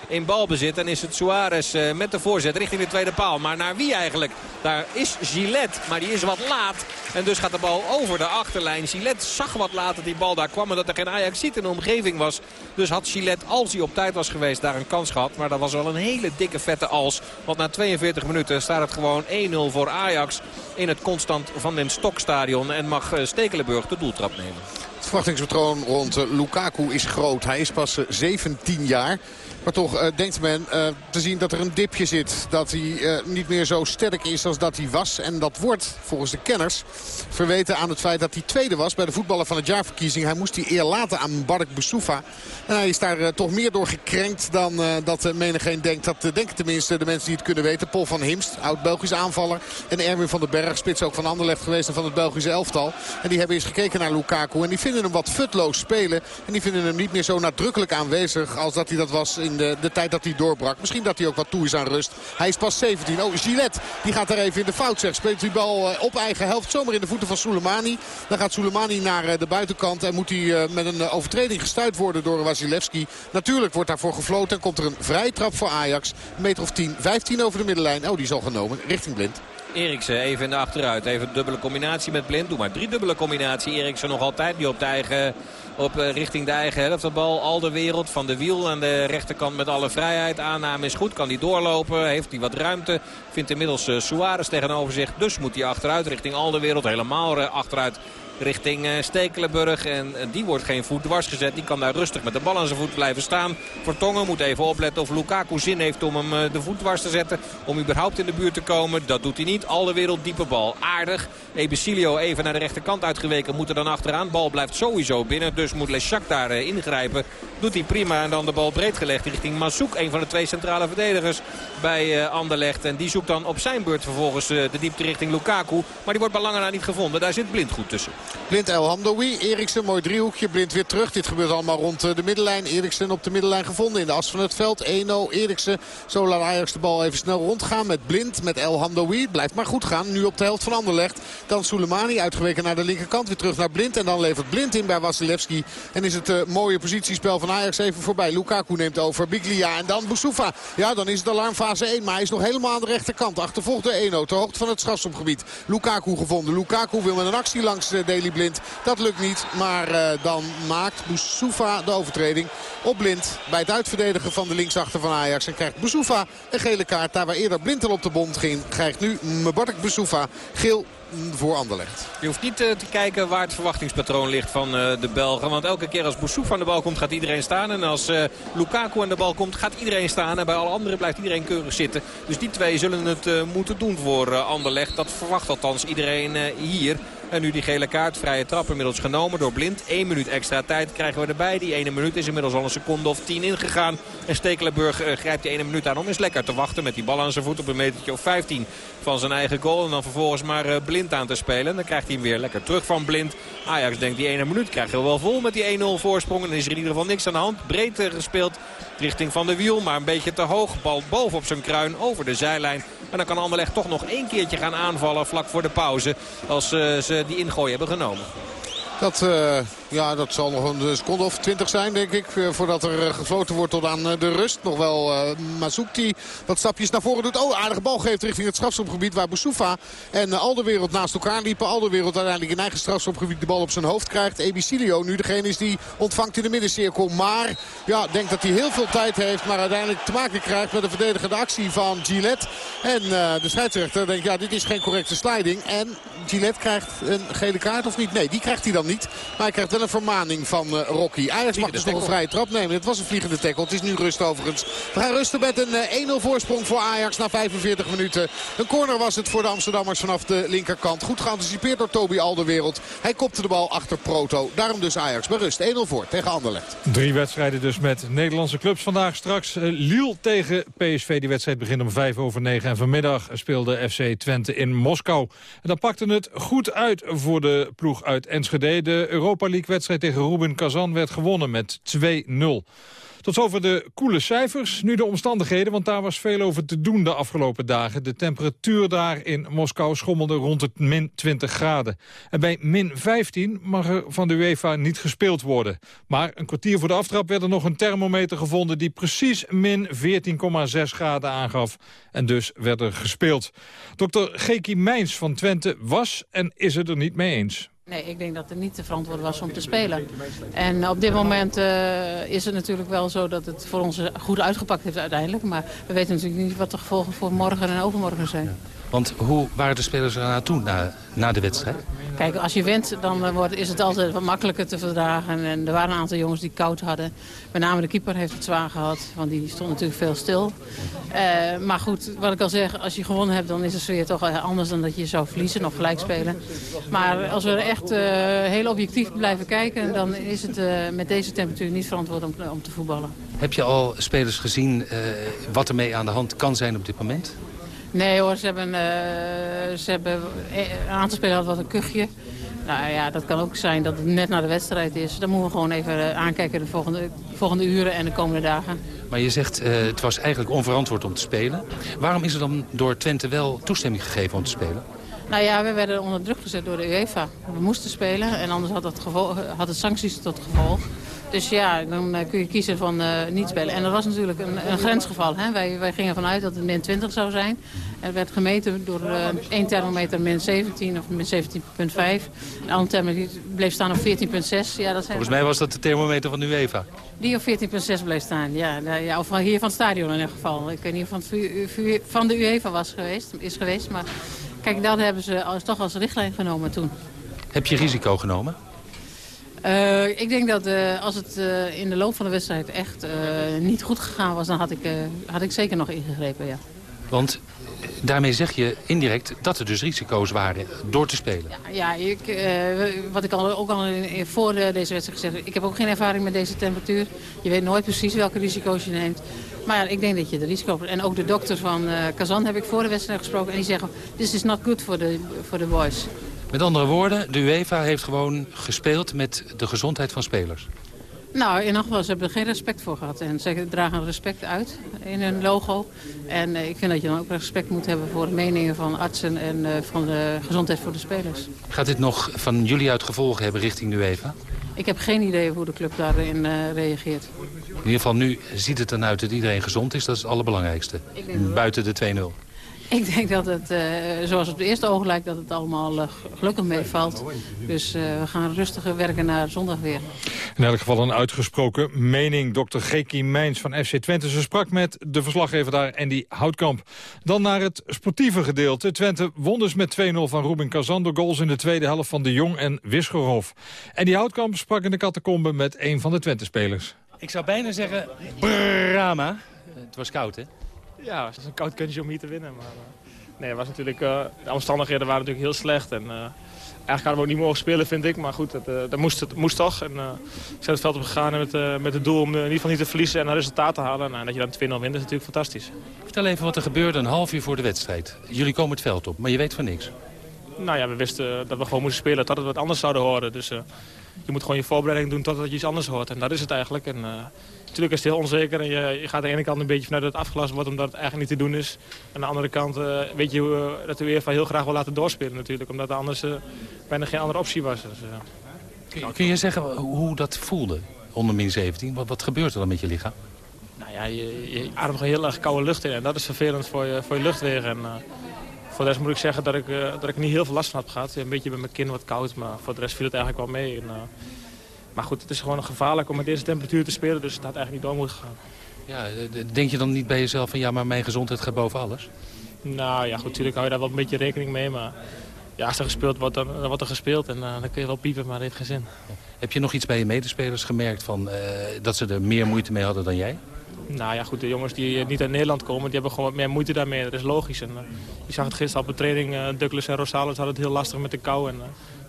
in balbezit. En is het Suarez met de voorzet richting de tweede paal. Maar naar wie eigenlijk? Daar is Gillette. Maar die is wat laat. En dus gaat de bal over de achterlijn. Gillette zag wat later die bal daar kwam. En dat er geen Ajax ziet in de omgeving was. Dus had Gillette, als hij op tijd was geweest, daar een kans gehad. Maar dat was wel een hele dikke vette als. Want na 42 minuten staat het gewoon 1-0 voor Ajax. In het constant van den Stokstadion. En mag Stekelenburg de doeltrap nemen. Het verwachtingspatroon rond Lukaku is groot. Hij is pas 17 jaar. Maar toch uh, denkt men uh, te zien dat er een dipje zit. Dat hij uh, niet meer zo sterk is als dat hij was. En dat wordt volgens de kenners verweten aan het feit dat hij tweede was bij de voetballer van het jaarverkiezing. Hij moest die eer laten aan Bark Boussoufa. En hij is daar toch meer door gekrenkt dan dat menigeen denkt. Dat denken tenminste de mensen die het kunnen weten. Paul van Himst, oud-Belgisch aanvaller. En Erwin van den Berg, spits ook van Anderlecht geweest en van het Belgische elftal. En die hebben eens gekeken naar Lukaku. En die vinden hem wat futloos spelen. En die vinden hem niet meer zo nadrukkelijk aanwezig als dat hij dat was in de, de tijd dat hij doorbrak. Misschien dat hij ook wat toe is aan rust. Hij is pas 17. Oh, Gillette, die gaat daar even in de fout zeg. Speelt die bal op eigen helft zomaar in de voeten van Soleimani. Dan gaat Soleimani naar de buitenkant en moet hij met een overtreding gestuurd worden door Wasilewski. Natuurlijk wordt daarvoor gefloten en komt er een vrije trap voor Ajax. Een meter of 10, 15 over de middenlijn. Oh, die is al genomen richting Blind. Eriksen even in de achteruit. Even een dubbele combinatie met Blind. Doe maar drie dubbele combinatie. Eriksen nog altijd niet op de eigen, op, uh, richting de eigen helft. De bal al de wereld van de wiel aan de rechterkant met alle vrijheid. Aanname is goed. Kan hij doorlopen. Heeft hij wat ruimte. Vindt inmiddels uh, Suarez tegenover zich. Dus moet hij achteruit richting al de wereld. Helemaal uh, achteruit richting uh, Stekelenburg. En uh, die wordt geen voet dwars gezet. Die kan daar rustig met de bal aan zijn voet blijven staan. Vertongen moet even opletten of Lukaku zin heeft om hem uh, de voet dwars te zetten. Om überhaupt in de buurt te komen. Dat doet hij niet. Al de wereld diepe bal. Aardig. Ebesilio even naar de rechterkant uitgeweken. Moet er dan achteraan. Bal blijft sowieso binnen. Dus moet Leschak daar ingrijpen. Doet hij prima. En dan de bal breed gelegd richting Masouk. Een van de twee centrale verdedigers bij Anderlecht. En die zoekt dan op zijn beurt vervolgens de diepte richting Lukaku. Maar die wordt bij lange na niet gevonden. Daar zit blind goed tussen. Blind El Hamdoui. Eriksen, mooi driehoekje. Blind weer terug. Dit gebeurt allemaal rond de middenlijn. Eriksen op de middenlijn gevonden in de as van het veld. 1-0 Eriksen. Zo laat Ajax de bal even snel rondgaan met Blind. Met El Hamdoui. Blijft maar goed gaan. Nu op de helft van Anderlecht. Dan Soleimani uitgeweken naar de linkerkant. Weer terug naar Blind. En dan levert Blind in bij Wasilewski. En is het uh, mooie positiespel van Ajax even voorbij. Lukaku neemt over. Biglia en dan Boussoufa. Ja, dan is het alarmfase 1. Maar hij is nog helemaal aan de rechterkant. Achtervolgt de 1-0. Ter hoogte van het strafschopgebied. Lukaku gevonden. Lukaku wil met een actie langs uh, Blind. Dat lukt niet, maar uh, dan maakt Boussoufa de overtreding op Blind. Bij het uitverdedigen van de linksachter van Ajax. En krijgt Boussoufa een gele kaart. Daar waar eerder Blind al op de bond ging, krijgt nu Mbarek Boussoufa geel voor Anderlecht. Je hoeft niet uh, te kijken waar het verwachtingspatroon ligt van uh, de Belgen. Want elke keer als Boussoufa aan de bal komt gaat iedereen staan. En als Lukaku aan de bal komt gaat iedereen staan. En bij alle anderen blijft iedereen keurig zitten. Dus die twee zullen het moeten doen voor Anderlecht. Dat verwacht althans iedereen hier. En nu die gele kaart, vrije trap inmiddels genomen door Blind. 1 minuut extra tijd krijgen we erbij. Die ene minuut is inmiddels al een seconde of 10 ingegaan. En Stekelenburg uh, grijpt die ene minuut aan om eens lekker te wachten met die bal aan zijn voet op een metertje of 15 van zijn eigen goal. En dan vervolgens maar uh, Blind aan te spelen. En dan krijgt hij hem weer lekker terug van Blind. Ajax denkt die ene minuut krijgen we wel vol met die 1-0 voorsprong. En is er in ieder geval niks aan de hand. Breed gespeeld richting Van de Wiel. Maar een beetje te hoog. Bal boven op zijn kruin over de zijlijn. En dan kan Anderlecht toch nog één keertje gaan aanvallen vlak voor de pauze. Als uh, ze die ingooi hebben genomen. Dat, uh, ja, dat zal nog een seconde of twintig zijn, denk ik. Voordat er gefloten wordt tot aan de rust. Nog wel uh, die wat stapjes naar voren doet. Oh, aardige bal geeft richting het strafschopgebied. Waar Boussoufa en Alderwereld naast elkaar liepen. Alderwereld uiteindelijk in eigen strafschopgebied de bal op zijn hoofd krijgt. Ebicilio nu degene is die ontvangt in de middencirkel. Maar, ja, denkt dat hij heel veel tijd heeft. Maar uiteindelijk te maken krijgt met de verdedigende actie van Gillette. En de scheidsrechter denkt, ja, dit is geen correcte sliding. En Gillette krijgt een gele kaart of niet? Nee, die krijgt hij dan niet. Maar hij krijgt een vermaning van uh, Rocky. Ajax mag dus nog een vrije trap nemen. Het was een vliegende tackle. Het is nu rust overigens. We gaan rusten met een uh, 1-0 voorsprong voor Ajax na 45 minuten. Een corner was het voor de Amsterdammers vanaf de linkerkant. Goed geanticipeerd door Toby Alderwereld. Hij kopte de bal achter Proto. Daarom dus Ajax bij rust. 1-0 voor tegen Anderlecht. Drie wedstrijden dus met Nederlandse clubs vandaag. Straks uh, Lille tegen PSV. Die wedstrijd begint om 5 over 9. En vanmiddag speelde FC Twente in Moskou. En dan pakte het goed uit voor de ploeg uit Enschede. De Europa League-wedstrijd tegen Ruben Kazan werd gewonnen met 2-0. Tot zover de koele cijfers. Nu de omstandigheden, want daar was veel over te doen de afgelopen dagen. De temperatuur daar in Moskou schommelde rond het min 20 graden. En bij min 15 mag er van de UEFA niet gespeeld worden. Maar een kwartier voor de aftrap werd er nog een thermometer gevonden... die precies min 14,6 graden aangaf. En dus werd er gespeeld. Dr. Geki Mijns van Twente was en is het er niet mee eens. Nee, ik denk dat het niet te verantwoord was om te spelen. En op dit moment uh, is het natuurlijk wel zo dat het voor ons goed uitgepakt heeft uiteindelijk. Maar we weten natuurlijk niet wat de gevolgen voor morgen en overmorgen zijn. Want hoe waren de spelers er naartoe na, na de wedstrijd? Kijk, als je wint, dan wordt, is het altijd wat makkelijker te verdragen. En er waren een aantal jongens die koud hadden. Met name de keeper heeft het zwaar gehad, want die stond natuurlijk veel stil. Uh, maar goed, wat ik al zeg, als je gewonnen hebt, dan is de sfeer toch anders dan dat je zou verliezen of gelijk spelen. Maar als we echt uh, heel objectief blijven kijken, dan is het uh, met deze temperatuur niet verantwoord om, om te voetballen. Heb je al spelers gezien wat ermee aan de hand kan zijn op dit moment? Nee hoor, ze hebben, uh, ze hebben een aantal spelers wat een kuchje. Nou ja, dat kan ook zijn dat het net na de wedstrijd is. Dan moeten we gewoon even eh, aankijken de volgende, volgende uren en de komende dagen. Maar je zegt, uh, het was eigenlijk onverantwoord om te spelen. Waarom is er dan door Twente wel toestemming gegeven om te spelen? Nou ja, we werden onder druk gezet door de UEFA. We moesten spelen en anders had het, gevolg, had het sancties tot gevolg. Dus ja, dan uh, kun je kiezen van uh, niet spelen. En dat was natuurlijk een, een grensgeval. Hè? Wij, wij gingen vanuit dat het min 20 zou zijn. Er werd gemeten door uh, één thermometer min 17 of min 17,5. Een andere thermometer bleef staan op 14,6. Ja, dat Volgens mij was dat de thermometer van de UEFA. Die op 14,6 bleef staan, ja. ja. Of hier van het stadion in ieder geval. Ik weet niet of het van de UEFA was geweest, is geweest. Maar kijk, dat hebben ze als, toch als richtlijn genomen toen. Heb je risico genomen? Uh, ik denk dat uh, als het uh, in de loop van de wedstrijd echt niet goed gegaan was... dan had ik, had ik zeker nog ingegrepen, ja. Want daarmee zeg je indirect dat er dus risico's waren door te spelen. Ja, ja ik, wat ik al, ook al in, voor deze wedstrijd gezegd heb... ik heb ook geen ervaring met deze temperatuur. Je weet nooit precies welke risico's je neemt. Maar ja, ik denk dat je de risico... En ook de dokter van Kazan heb ik voor de wedstrijd gesproken... en die zeggen, this is not good for the, for the boys. Met andere woorden, de UEFA heeft gewoon gespeeld met de gezondheid van spelers. Nou, in ieder geval, ze hebben er geen respect voor gehad. En ze dragen respect uit in hun logo. En uh, ik vind dat je dan ook respect moet hebben voor de meningen van artsen en uh, van de gezondheid voor de spelers. Gaat dit nog van jullie uit gevolgen hebben richting de UEFA? Ik heb geen idee hoe de club daarin uh, reageert. In ieder geval, nu ziet het eruit dat iedereen gezond is. Dat is het allerbelangrijkste. Buiten de 2-0. Ik denk dat het, uh, zoals het op het eerste oog lijkt, dat het allemaal uh, gelukkig meevalt. Dus uh, we gaan rustiger werken naar zondag weer. In elk geval een uitgesproken mening. Dr. Geki Mijns van FC Twente. Ze sprak met de verslaggever daar, Andy Houtkamp. Dan naar het sportieve gedeelte. Twente won dus met 2-0 van Ruben Kazan. Door goals in de tweede helft van De Jong en Wisgerhof. Andy Houtkamp sprak in de catacombe met een van de Twente-spelers. Ik zou bijna zeggen, Brama. Het was koud, hè? Ja, het was een koud kunstje om hier te winnen. Maar, uh, nee, het was natuurlijk, uh, de omstandigheden waren natuurlijk heel slecht. En, uh, eigenlijk hadden we ook niet mogen spelen, vind ik. Maar goed, dat, dat moest, het moest toch. En we zijn het veld op gegaan met, met het doel om in ieder geval niet te verliezen en een resultaat te halen. Nou, en dat je dan 2-0 wint is natuurlijk fantastisch. Vertel even wat er gebeurde een half uur voor de wedstrijd. Jullie komen het veld op, maar je weet van niks. Nou ja, we wisten dat we gewoon moesten spelen, dat het wat anders zouden horen. Dus je moet gewoon je voorbereiding doen totdat je iets anders hoort. En dat is het eigenlijk. En, Natuurlijk is het heel onzeker en je, je gaat aan de ene kant een beetje vanuit dat het afgelast wordt omdat het eigenlijk niet te doen is. Aan de andere kant uh, weet je uh, dat we weer heel graag wil laten doorspelen natuurlijk. Omdat er anders uh, bijna geen andere optie was. Dus, kun, je, kun, je zeggen hoe dat voelde onder min 17? Wat, wat gebeurt er dan met je lichaam? Nou ja, je, je ademt heel erg koude lucht in en dat is vervelend voor je, voor je luchtwegen. En, voor de rest moet ik zeggen dat ik, dat ik niet heel veel last van heb gehad. Een beetje bij mijn kin wat koud, maar voor de rest viel het eigenlijk wel mee. En, maar goed, het is gewoon gevaarlijk om met deze temperatuur te spelen. Dus het had eigenlijk niet door moeten gaan. Ja, denk je dan niet bij jezelf van ja, maar mijn gezondheid gaat boven alles? Nou ja, goed, natuurlijk hou je daar wel een beetje rekening mee. Maar ja, als er gespeeld wordt, dan, dan wordt er gespeeld. En uh, dan kun je wel piepen, maar dat heeft geen zin. Heb je nog iets bij je medespelers gemerkt van, uh, dat ze er meer moeite mee hadden dan jij? Nou ja, goed, de jongens die niet uit Nederland komen, die hebben gewoon wat meer moeite daarmee. Dat is logisch. En, uh, je zag het gisteren op de training, uh, Douglas en Rosales hadden het heel lastig met de kou. En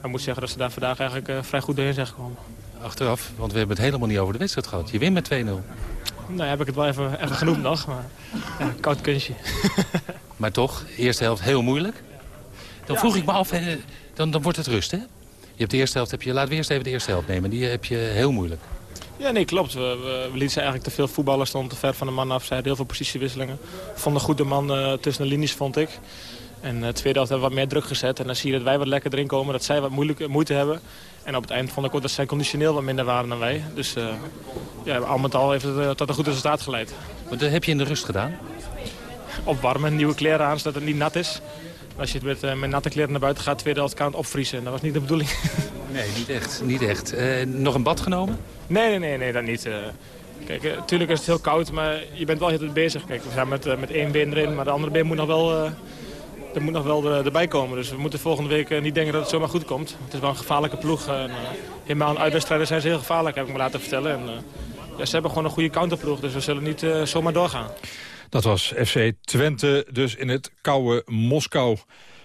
ik moet zeggen dat ze daar vandaag eigenlijk vrij goed doorheen zijn gekomen achteraf. Want we hebben het helemaal niet over de wedstrijd gehad. Je wint met 2-0. Nou, heb ik het wel even, even genoemd nog. Maar ja, koud kunstje. maar toch, eerste helft heel moeilijk. Dan vroeg ik me af, dan, dan wordt het rust, hè? Je hebt de eerste helft, heb je, laten we eerst even de eerste helft nemen. Die heb je heel moeilijk. Ja, nee, klopt. We, we, we lieten eigenlijk te veel voetballers, stonden te ver van de man af. Ze hadden heel veel positiewisselingen. Vonden goed de man uh, tussen de linies, vond ik. En de uh, tweede helft hebben we wat meer druk gezet. En dan zie je dat wij wat lekker erin komen, dat zij wat moeilijk, moeite hebben. En op het eind vond ik ook dat zij conditioneel wat minder waren dan wij. Dus uh, ja, al met al heeft het uh, tot een goed resultaat geleid. Wat heb je in de rust gedaan? Opwarmen, nieuwe kleren aan, zodat het niet nat is. Als je met, uh, met natte kleren naar buiten gaat, tweede helft kan het opvriezen. Dat was niet de bedoeling. Nee, niet echt. Niet echt. nog een bad genomen? Nee, nee, nee, nee dat niet. Kijk, natuurlijk is het heel koud, maar je bent wel heel bezig. Kijk, we zijn met, met één been erin, maar de andere been moet nog wel er moet nog wel erbij komen. Dus we moeten volgende week eh, niet denken dat het zomaar goed komt. Het is wel een gevaarlijke ploeg. En, uh, helemaal uitwedstrijden zijn ze heel gevaarlijk, heb ik me laten vertellen. En, ja, ze hebben gewoon een goede counterploeg, dus we zullen niet zomaar doorgaan. Dat was FC Twente, dus in het koude Moskou.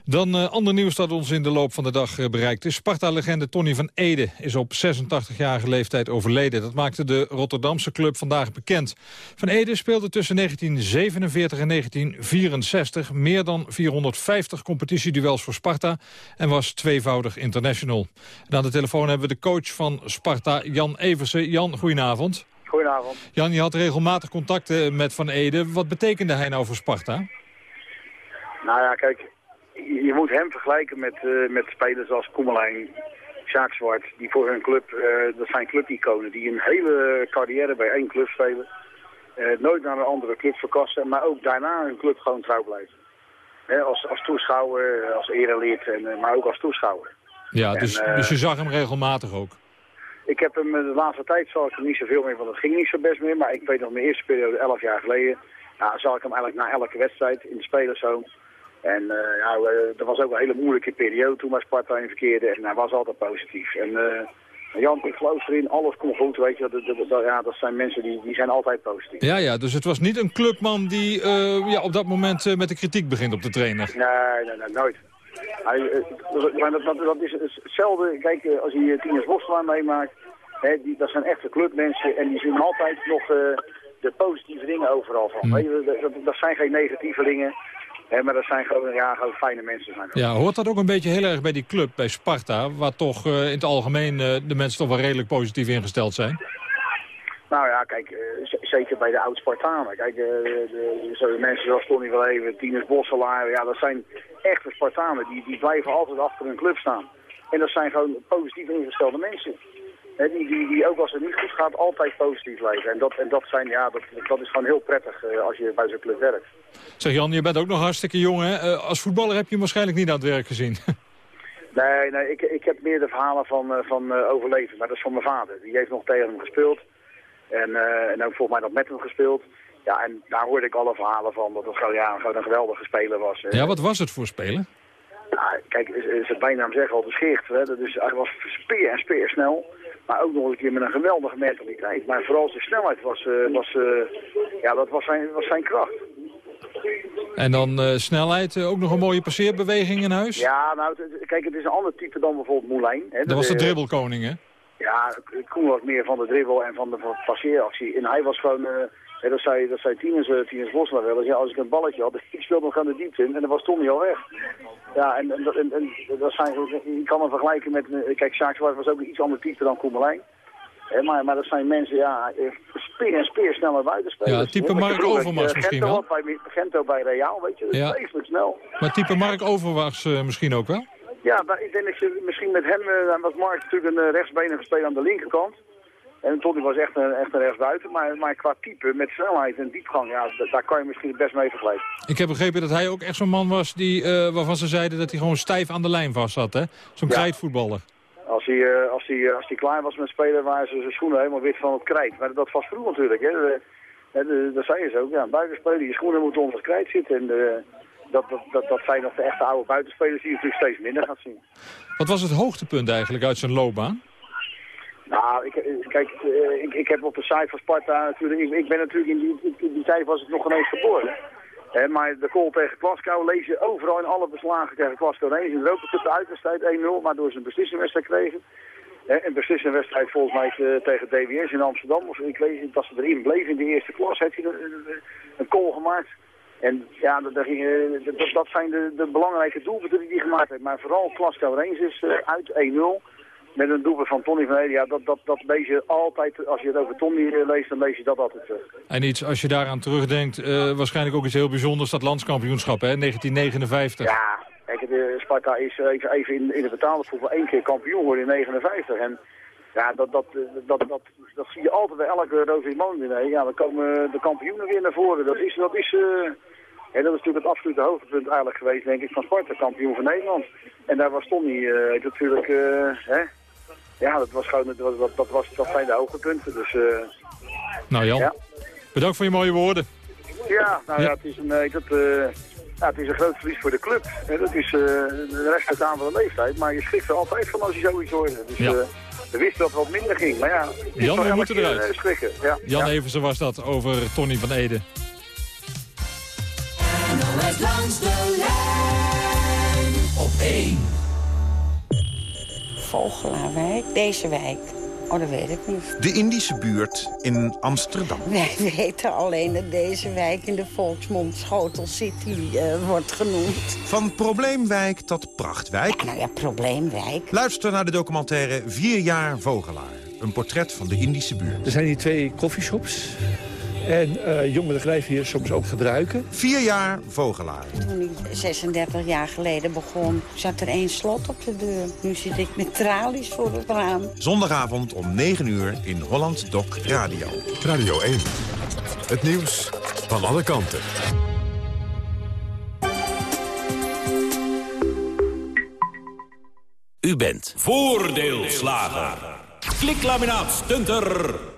Dan uh, ander nieuws dat ons in de loop van de dag uh, bereikt is. Sparta-legende Tony van Ede is op 86-jarige leeftijd overleden. Dat maakte de Rotterdamse club vandaag bekend. Van Ede speelde tussen 1947 en 1964 meer dan 450 competitieduels voor Sparta... en was tweevoudig international. En aan de telefoon hebben we de coach van Sparta, Jan Eversen. Jan, goedenavond. Goedenavond. Jan, je had regelmatig contacten met Van Ede. Wat betekende hij nou voor Sparta? Nou ja, kijk, je moet hem vergelijken met, uh, met spelers als Koemelijn, Sjaak Zwart, die voor hun club, uh, dat zijn clubiconen, die een hele carrière bij één club spelen. Uh, nooit naar een andere club verkassen, maar ook daarna hun club gewoon trouw blijven. He, als, als toeschouwer, als erelid, en, maar ook als toeschouwer. Ja, dus, en, dus je zag hem regelmatig ook? Ik heb hem de laatste tijd zal ik er niet zoveel meer, want het ging niet zo best meer. Maar ik weet nog mijn eerste periode, 11 jaar geleden, nou, zag ik hem eigenlijk na elke wedstrijd in de spelerzoon. En uh, ja, er was ook een hele moeilijke periode toen bij Sparta in verkeerde. En hij was altijd positief. En uh, Jan, ik geloof erin, alles komt goed, weet je. Dat, dat, dat, ja, dat zijn mensen die, die zijn altijd positief. Ja, ja, dus het was niet een clubman die uh, ja, op dat moment met de kritiek begint op de trainer. Nee, nee, nee nooit. Hij, dat, dat, dat, is hetzelfde, kijk, als je Tinus Boslaan meemaakt, hè, die, dat zijn echte clubmensen en die zien altijd nog de positieve dingen overal van. Mm. Weet je, dat, dat zijn geen negatieve Maar dat zijn gewoon, ja, gewoon fijne mensen. Zijn ja, hoort dat ook een beetje heel erg bij die club, bij Sparta... waar toch uh, in het algemeen uh, de mensen toch wel redelijk positief ingesteld zijn? Nou ja, kijk, uh, zeker bij de oud-Spartanen. Kijk, de, de, mensen zoals Tony Verleven, Tinus Bosselaar... ja, dat zijn echte Spartanen. Die, die blijven altijd achter hun club staan. En dat zijn gewoon positief ingestelde mensen. He, die, die, die ook als het niet goed gaat altijd positief leven. En dat, en dat, zijn, ja, dat, dat is gewoon heel prettig uh, als je bij zo'n club werkt. Zeg Jan, je bent ook nog hartstikke jong hè? Uh, als voetballer heb je waarschijnlijk niet aan het werk gezien. nee, nee ik, ik heb meer de verhalen van, uh, van overleven. Maar dat is van mijn vader. Die heeft nog tegen hem gespeeld. En, en ook volgens mij nog met hem gespeeld. Ja, en daar hoorde ik alle verhalen van dat het gewoon, ja, gewoon een geweldige speler was. Ja, wat was het voor speler? Nou, kijk, zijn bijnaam zeggen al de scheert. Hè? Dus hij was speer en speer snel. Maar ook nog een keer met een geweldige mentaliteit. Maar vooral zijn snelheid was, uh, was, uh, ja, dat was, zijn, was zijn kracht. En dan uh, snelheid, ook nog een mooie passeerbeweging in huis? Ja, nou, kijk, het is een ander type dan bijvoorbeeld Moulijn. Hè. Dat was de dribbelkoning, hè? Ja, Koen was meer van de dribbel en van de, van de passeeractie. En hij was gewoon... Ja, dat zei, dat zei Tinus, uh, Tinus Bosma wel eens. Ja, als ik een balletje had, ik speelde nog aan de diepte in en dan was Tommy al weg. Ja, en, en, en, en dat zijn, je kan hem vergelijken met, kijk, Sjaak was ook een iets ander type dan Koemelijn. maar, maar dat zijn mensen, ja, speer en speer sneller buitenspelers. Ja, type Mark Overmars misschien wel. Bij, Gento bij Real, weet je, dat ja. is snel. Maar type Mark Overmars uh, misschien ook wel? Ja, maar ik denk dat je misschien met hem, uh, was Mark natuurlijk een rechtsbenige speler aan de linkerkant. En Tony was echt een, echt een rechtsbuiten, maar, maar qua type, met snelheid en diepgang, ja, daar kan je misschien het best mee vergelijken. Ik heb begrepen dat hij ook echt zo'n man was die, uh, waarvan ze zeiden dat hij gewoon stijf aan de lijn vast zat, hè? Zo'n ja. krijtvoetballer. Als hij, uh, als, hij, als hij klaar was met spelen, waren ze zijn schoenen helemaal wit van het krijt. Maar dat was vroeg natuurlijk, hè. Dat zei ze ook, ja, buitenspelen, je schoenen moeten onder het krijt zitten. En dat, dat, dat, dat zijn nog de echte oude buitenspelers die je natuurlijk steeds minder gaat zien. Wat was het hoogtepunt eigenlijk uit zijn loopbaan? Nou, ik, kijk, ik, ik heb op de site van Sparta natuurlijk, ik, ben natuurlijk in die, in die tijd was ik nog ineens geboren. Maar de goal tegen Glasgow lees je overal in alle beslagen tegen Glasgow. In de Europa Cup de uitwedstrijd 1-0, maar door ze een beslissingwedstrijd kregen. He, een beslissingwedstrijd volgens mij tegen DWS in Amsterdam. Of ik lees dat ze erin bleef in de eerste klas, heeft hij een, goal gemaakt. En ja, dat, dat, zijn de, de belangrijke doelpunten die hij gemaakt heeft. Maar vooral Glasgow Rangers uit 1-0 met een doelpunt van Tony van Heden, ja, dat, dat, dat lees je altijd, als je het over Tony leest, dan lees je dat altijd terug. En iets, als je daaraan terugdenkt, uh, waarschijnlijk ook iets heel bijzonders, dat landskampioenschap, hè, 1959. Ja, kijk, de Sparta is even, in, in de betaalde voetbal één keer kampioen geworden in 59. En ja, dat, dat, dat, dat, dat, zie je altijd bij elke Rosie Moon. Ja, dan komen de kampioenen weer naar voren. Dat is, dat is, uh, ja, dat is natuurlijk het absolute hoogtepunt eigenlijk geweest, denk ik, van Sparta, kampioen van Nederland. En daar was Tony uh, natuurlijk, hè, ja, dat, was gewoon, dat, dat, dat, was, dat zijn de hoogtepunten. Dus, uh, nou Jan, ja. bedankt voor je mooie woorden. Ja, nou ja, ja het, is een, dat, uh, ja, het is een groot verlies voor de club. En dat is uh, de rest het aan van de leeftijd. Maar je schrikt er altijd van als je zoiets hoorde. Dus ja. we wisten dat het wat minder ging. Maar ja, Jan, we moeten eruit. schrikken. Ja. Jan ja. Eversen was dat over Tony van Ede. NOS langs de lijn 1. Vogelaarwijk, deze wijk. Oh, dat weet ik niet. De Indische buurt in Amsterdam. Wij weten alleen dat deze wijk in de volksmond Schotel City eh, wordt genoemd. Van probleemwijk tot prachtwijk. Ja, nou ja, probleemwijk. Luister naar de documentaire Vier jaar Vogelaar. Een portret van de Indische buurt. Er zijn hier twee koffieshops. En uh, jongeren grijpen hier soms ook gebruiken. Vier jaar Vogelaar. Toen ik 36 jaar geleden begon, zat er één slot op de deur. Nu zit ik met tralies voor het raam. Zondagavond om 9 uur in Holland Doc Radio. Radio 1. Het nieuws van alle kanten. U bent voordeelslager. Kliklaminaat stunter.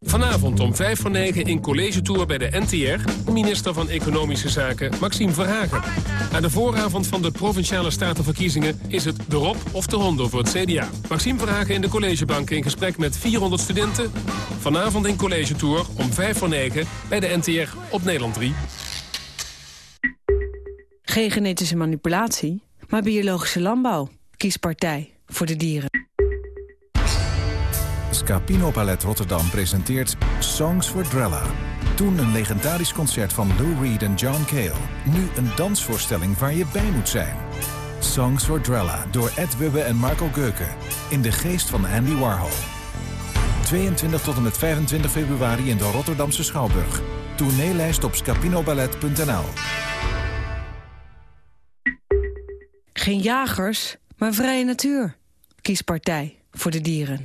Vanavond om 5 voor 9 in College Tour bij de NTR... minister van Economische Zaken Maxime Verhagen. Aan de vooravond van de Provinciale Statenverkiezingen... is het de Rob of de Hondo voor het CDA. Maxime Verhagen in de collegebank in gesprek met 400 studenten. Vanavond in College Tour om 5 voor 9 bij de NTR op Nederland 3. Geen genetische manipulatie, maar biologische landbouw. Kies partij voor de dieren. Scapino Rotterdam presenteert Songs for Drella. Toen een legendarisch concert van Lou Reed en John Cale. Nu een dansvoorstelling waar je bij moet zijn. Songs for Drella door Ed Wubbe en Marco Geuken. In de geest van Andy Warhol. 22 tot en met 25 februari in de Rotterdamse Schouwburg. Tourneelijst op scapinoballet.nl Geen jagers, maar vrije natuur. Kies partij voor de dieren.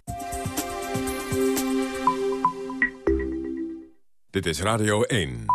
Dit is Radio 1.